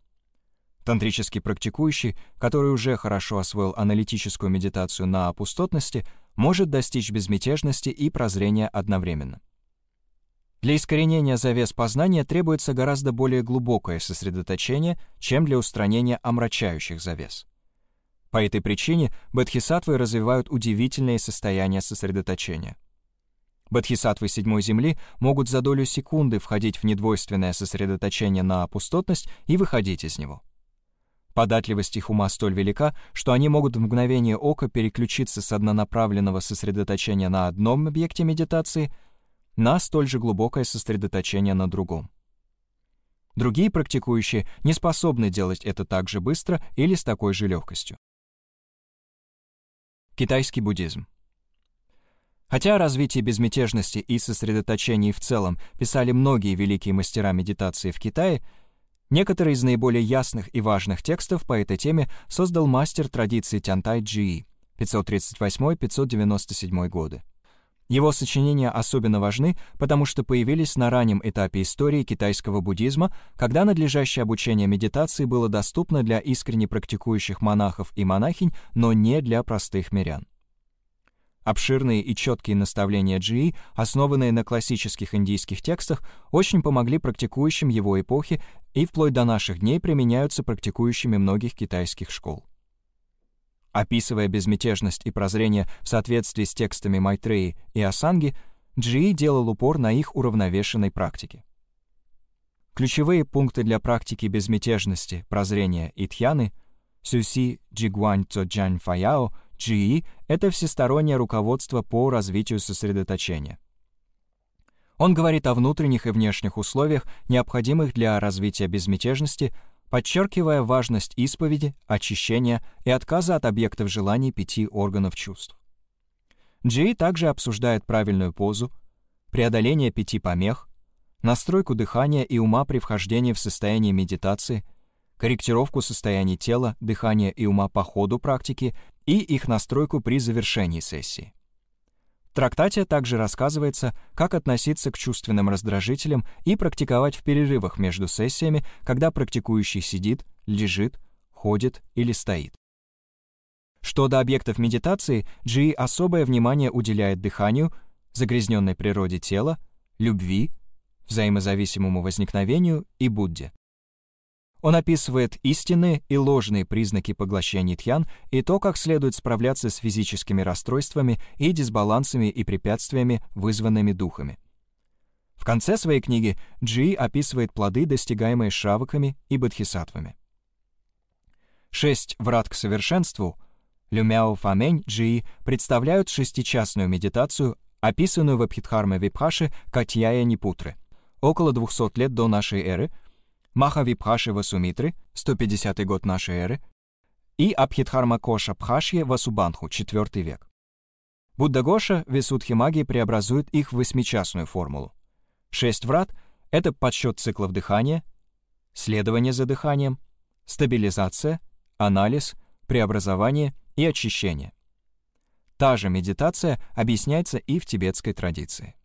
S1: Тантрический практикующий, который уже хорошо освоил аналитическую медитацию на пустотности, может достичь безмятежности и прозрения одновременно. Для искоренения завес познания требуется гораздо более глубокое сосредоточение, чем для устранения омрачающих завес. По этой причине бодхисаттвы развивают удивительные состояния сосредоточения. Бодхисаттвы седьмой земли могут за долю секунды входить в недвойственное сосредоточение на пустотность и выходить из него. Податливость их ума столь велика, что они могут в мгновение ока переключиться с однонаправленного сосредоточения на одном объекте медитации — на столь же глубокое сосредоточение на другом. Другие практикующие не способны делать это так же быстро или с такой же легкостью. Китайский буддизм. Хотя о развитии безмятежности и сосредоточении в целом писали многие великие мастера медитации в Китае, некоторые из наиболее ясных и важных текстов по этой теме создал мастер традиции Тянтай Джи 538-597 годы. Его сочинения особенно важны, потому что появились на раннем этапе истории китайского буддизма, когда надлежащее обучение медитации было доступно для искренне практикующих монахов и монахинь, но не для простых мирян. Обширные и четкие наставления Джии, основанные на классических индийских текстах, очень помогли практикующим его эпохи и вплоть до наших дней применяются практикующими многих китайских школ. Описывая безмятежность и прозрение в соответствии с текстами Майтреи и Асанги, Джи делал упор на их уравновешенной практике. Ключевые пункты для практики безмятежности, прозрения и тхьяны Сюси Джигуань Цоджань Фаяо Джи — это всестороннее руководство по развитию сосредоточения. Он говорит о внутренних и внешних условиях, необходимых для развития безмятежности, подчеркивая важность исповеди, очищения и отказа от объектов желаний пяти органов чувств. Джей также обсуждает правильную позу, преодоление пяти помех, настройку дыхания и ума при вхождении в состояние медитации, корректировку состояний тела, дыхания и ума по ходу практики и их настройку при завершении сессии. Трактате также рассказывается, как относиться к чувственным раздражителям и практиковать в перерывах между сессиями, когда практикующий сидит, лежит, ходит или стоит. Что до объектов медитации, Джи особое внимание уделяет дыханию, загрязненной природе тела, любви, взаимозависимому возникновению и Будде. Он описывает истинные и ложные признаки поглощения тьян и то, как следует справляться с физическими расстройствами и дисбалансами и препятствиями, вызванными духами. В конце своей книги Джи описывает плоды, достигаемые шраваками и бодхисаттвами. Шесть врат к совершенству Люмяо Фамень Джи представляют шестичастную медитацию, описанную в Абхидхарме Випхаше Катьяя Нипутры, около 200 лет до нашей эры, Махавипхаши Васумитры, 150 год нашей эры, и Абхидхарма Коша Пхашье Васубанху, 4 век. Будда Гоша Висудхимаги преобразует их в восьмичастную формулу. Шесть врат — это подсчет циклов дыхания, следование за дыханием, стабилизация, анализ, преобразование и очищение. Та же медитация объясняется и в тибетской традиции.